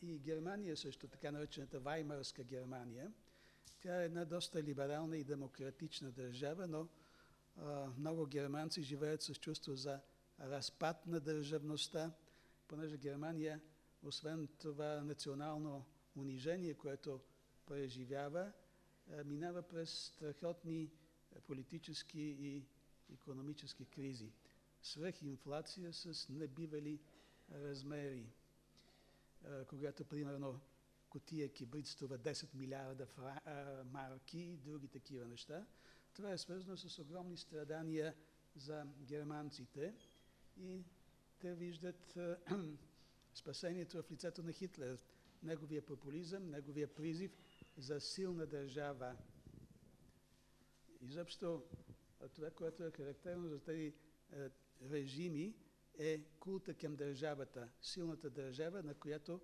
И Германия също, така наречената Ваймарска Германия – тя е една доста либерална и демократична държава, но много германци живеят с чувство за разпад на държавността, понеже Германия, освен това национално унижение, което преживява, а, минава през страхотни политически и економически кризи. Свръхинфлация с небивали размери. А, когато, примерно, котия кибрид струва 10 милиарда а, марки и други такива неща. Това е свързано с огромни страдания за германците и те виждат спасението в лицето на Хитлер, неговия популизъм, неговия призив за силна държава. Изобщо това, което е характерно за тези режими, е култа към държавата, силната държава, на която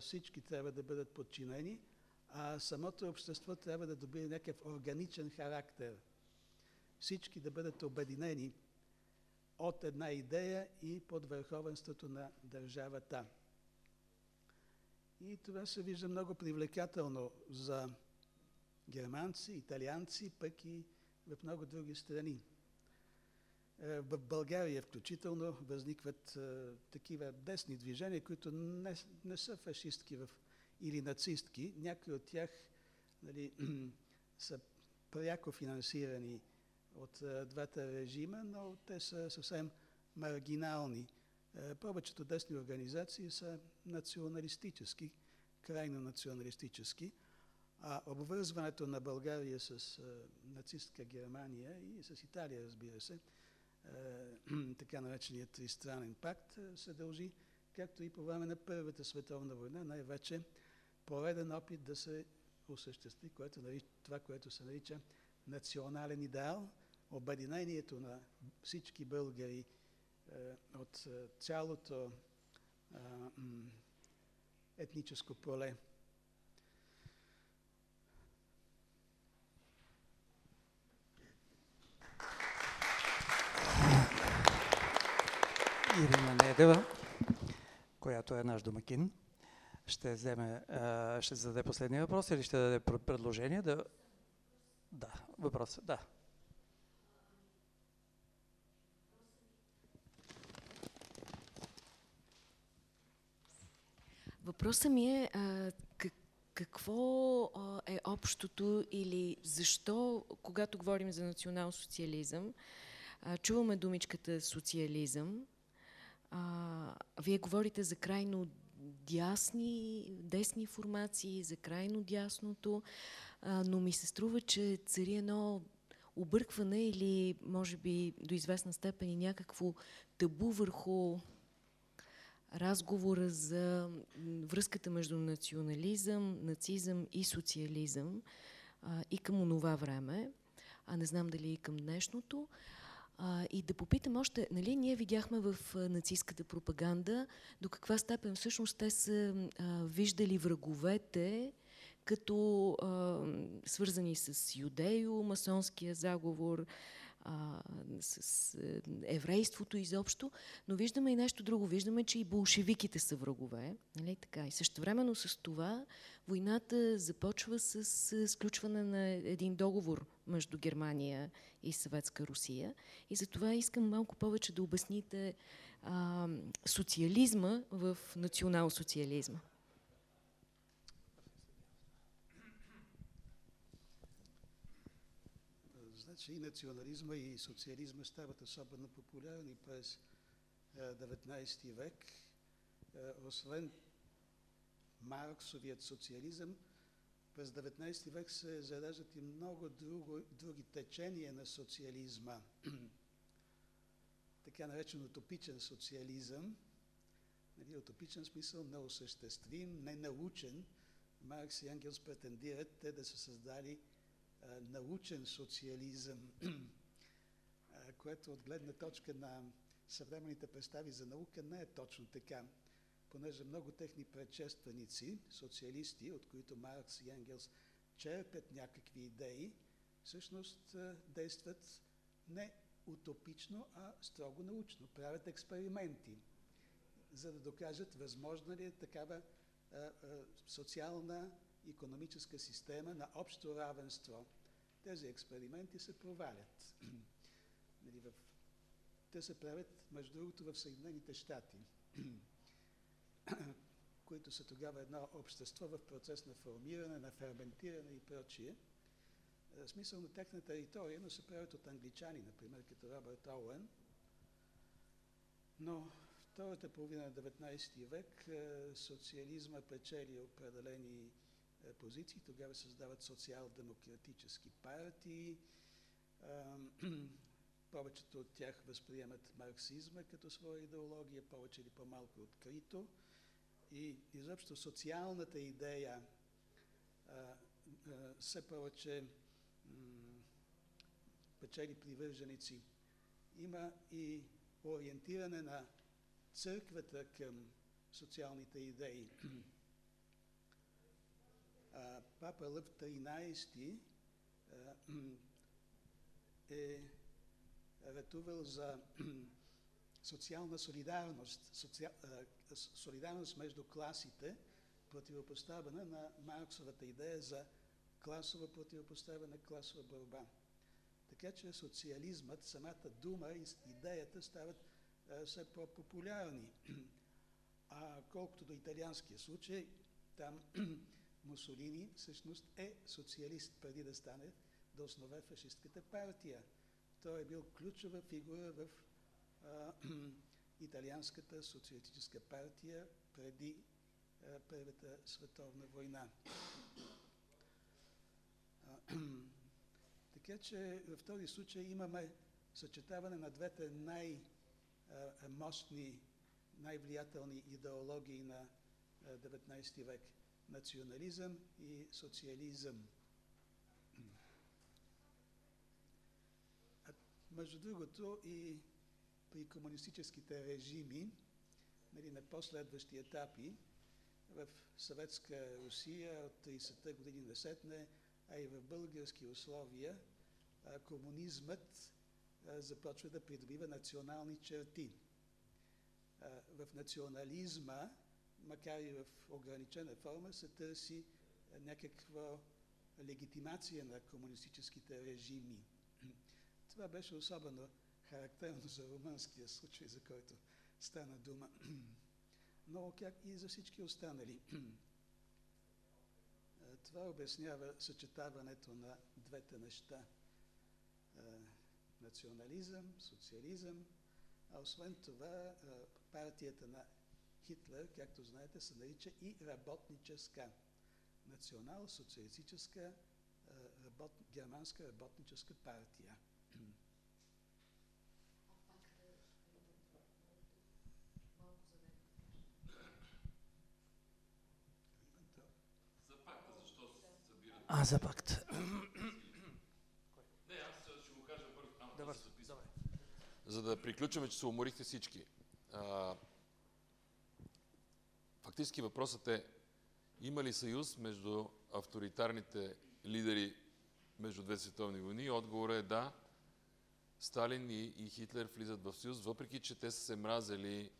всички трябва да бъдат подчинени, а самото общество трябва да добие някакъв органичен характер. Всички да бъдат обединени от една идея и под върховенството на държавата. И това се вижда много привлекателно за германци, италианци, пък и в много други страни. Е, в България включително възникват е, такива десни движения, които не, не са фашистки в, или нацистки. Някои от тях нали, са пряко финансирани от е, двата режима, но те са съвсем маргинални. А, повечето десни организации са националистически, крайно националистически, А обвързването на България с а, нацистска Германия и с Италия, разбира се, така нареченият тристранен пакт, се дължи, както и по време на Първата световна война, най-вече пореден опит да се осъществи което, това, което се нарича национален идеал, обединението на всички българи е, от е, цялото е, етническо поле. Ирина Недева, която е наш домакин, ще, вземе, ще зададе последния въпрос или ще даде предложение да... Да, въпрос, да. Въпросът ми е какво е общото или защо, когато говорим за национал-социализъм, чуваме думичката социализъм. Вие говорите за крайно дясни, десни формации, за крайно дясното, но ми се струва, че цари едно объркване или може би до известна степен и някакво табу върху разговора за връзката между национализъм, нацизъм и социализъм а, и към онова време, а не знам дали и към днешното. А, и да попитам още, нали, ние видяхме в нацистската пропаганда до каква степен всъщност те са а, виждали враговете като а, свързани с юдео-масонския заговор, а, с е, еврейството изобщо, но виждаме и нещо друго. Виждаме, че и болшевиките са врагове. Нали? Така. И също времено с това войната започва с, с сключване на един договор между Германия и Съветска Русия. И за това искам малко повече да обясните а, социализма в национал-социализма. Значи и национализма и социализма стават особено популярни през 19 век. Освен Марксовият социализъм, през 19 век се зараждат и много друго, други течения на социализма. така наречен утопичен социализъм, нали, утопичен смисъл неосъществим, ненаучен. Маркс и Енгелс претендират те да са създали научен социализъм, което от гледна точка на съвременните представи за наука не е точно така, понеже много техни предшественици, социалисти, от които Маркс и Енгелс черпят някакви идеи, всъщност действат не утопично, а строго научно. Правят експерименти, за да докажат възможна ли е такава социална економическа система на общо равенство. Тези експерименти се провалят. Нали, те се правят, между другото, в Съединените щати, които са тогава едно общество в процес на формиране, на ферментиране и прочие. В смисъл на техна територия, но се правят от англичани, например, като Робърт Оуен. Но втората половина на 19 век социализма печели определени е, позиции. Тогава създават социал-демократически партии. Повечето от тях възприемат марксизма като своя идеология, повече или по-малко открито. И изобщо социалната идея все повече печели привърженици. Има и ориентиране на църквата към социалните идеи. Папа Лъв 13 е ратувал за социална солидарност, солидарност между класите, противопоставена на Марксовата идея за класова противопоставена класова борба. Така че социализмът, самата дума и идеята стават все по-популярни. А колкото до италианския случай, там Мусолини всъщност е социалист преди да стане да основе фашистката партия. Той е бил ключова фигура в а, италианската социалистическа партия преди а, Първата световна война. така че в този случай имаме съчетаване на двете най-мощни, най-влиятелни идеологии на 19 век национализъм и социализъм. А, между другото и при комунистическите режими, нали, на последващи етапи, в съветска Русия от 30-те години насетне, а и в български условия, комунизмът започва да придобива национални черти. В национализма, макар и в ограничена форма, се търси някаква легитимация на комунистическите режими. Това беше особено характерно за румънския случай, за който стана дума но как и за всички останали. Това обяснява съчетаването на двете неща. Национализъм, социализъм, а освен това партията на Хитлер, както знаете, се нарича и работническа. Национал-социалистическа работ... германска работническа партия. А, за пакт. Не, аз ще го кажа бързо. Добре, добре. За да приключваме, че се уморихте всички. А, фактически въпросът е, има ли съюз между авторитарните лидери между две световни войни? Отговорът е да. Сталин и, и Хитлер влизат в съюз, въпреки че те са се мразили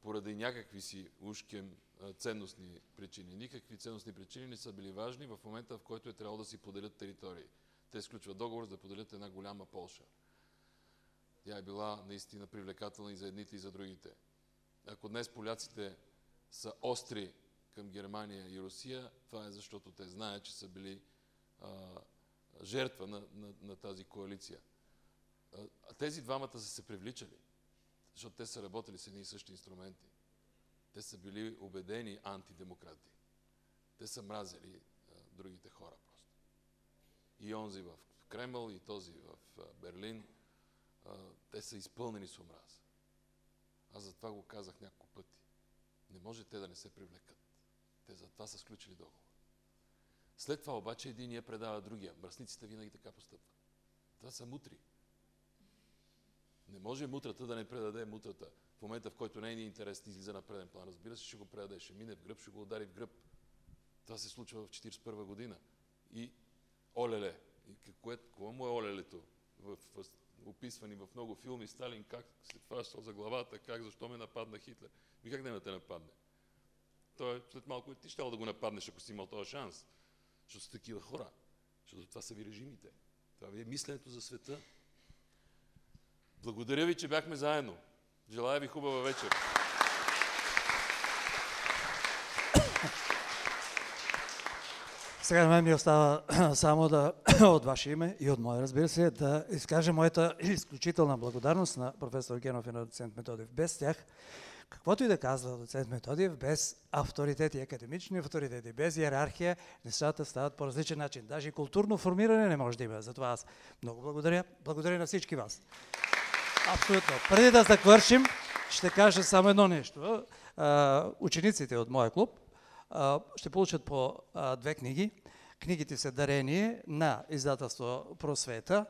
поради някакви си ушкем ценностни причини. Никакви ценностни причини не са били важни в момента, в който е трябвало да си поделят територии. Те сключват договор да поделят една голяма Полша. Тя е била наистина привлекателна и за едните и за другите. Ако днес поляците са остри към Германия и Русия, това е защото те знаят, че са били а, жертва на, на, на тази коалиция. А тези двамата са се привличали, защото те са работили с едни и същи инструменти. Те са били убедени антидемократи. Те са мразили а, другите хора просто. И онзи в Кремъл, и този в а, Берлин, а, те са изпълнени с омраза. Аз за това го казах няколко. Не може те да не се привлекат. Те за това са сключили договор. След това обаче един я предава другия. Мръсниците винаги така постъпват. Това са мутри. Не може мутрата да не предаде мутрата в момента, в който нейният интерес излиза на преден план. Разбира се, ще го предаде, ще мине в гръб, ще го удари в гръб. Това се случва в 1941 година. И олеле, и какво, е, му е олелето? В, в, описвани в много филми Сталин как се фащал за главата, как, защо ме нападна Хитлер. Ми как да те нападне? Той след малко и ти ще да го нападнеш, ако си имал този шанс. Защото са такива хора. Защото това са ви режимите. Това ви е мисленето за света. Благодаря ви, че бяхме заедно. Желая ви хубава вечер. Сега на мен ми остава само да от ваше име и от мое, разбира се, да изкажа моята изключителна благодарност на професор Генов и на доцент Методиев. Без тях, каквото и да казва доцент Методиев, без авторитети, академични авторитети, без иерархия, нещата стават по различен начин. Даже и културно формиране не може да има. Затова аз много благодаря. Благодаря на всички вас. Абсолютно. Преди да завършим, ще кажа само едно нещо. учениците от моя клуб ще получат по две книги. Книгите са дарени на издателство Просвета.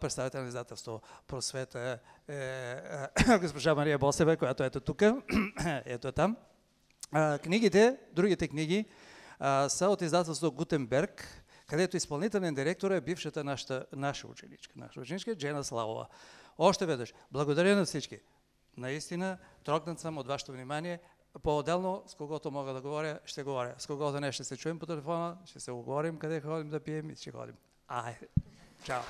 представител на издателство Просвета е, е госпожа Мария Босева, която ето тук, ето там. книгите, другите книги са от издателство Гутенберг, където изпълнителен директор е бившата нашата, наша ученичка. Наша ученичка Джена Славова. Още веднъж, благодаря на всички. Наистина, трогнат съм от вашето внимание. По-отделно, с когото мога да говоря, ще говоря. С когото не ще се чуем по телефона, ще се оговорим къде ходим да пием и ще ходим. Ай, чао!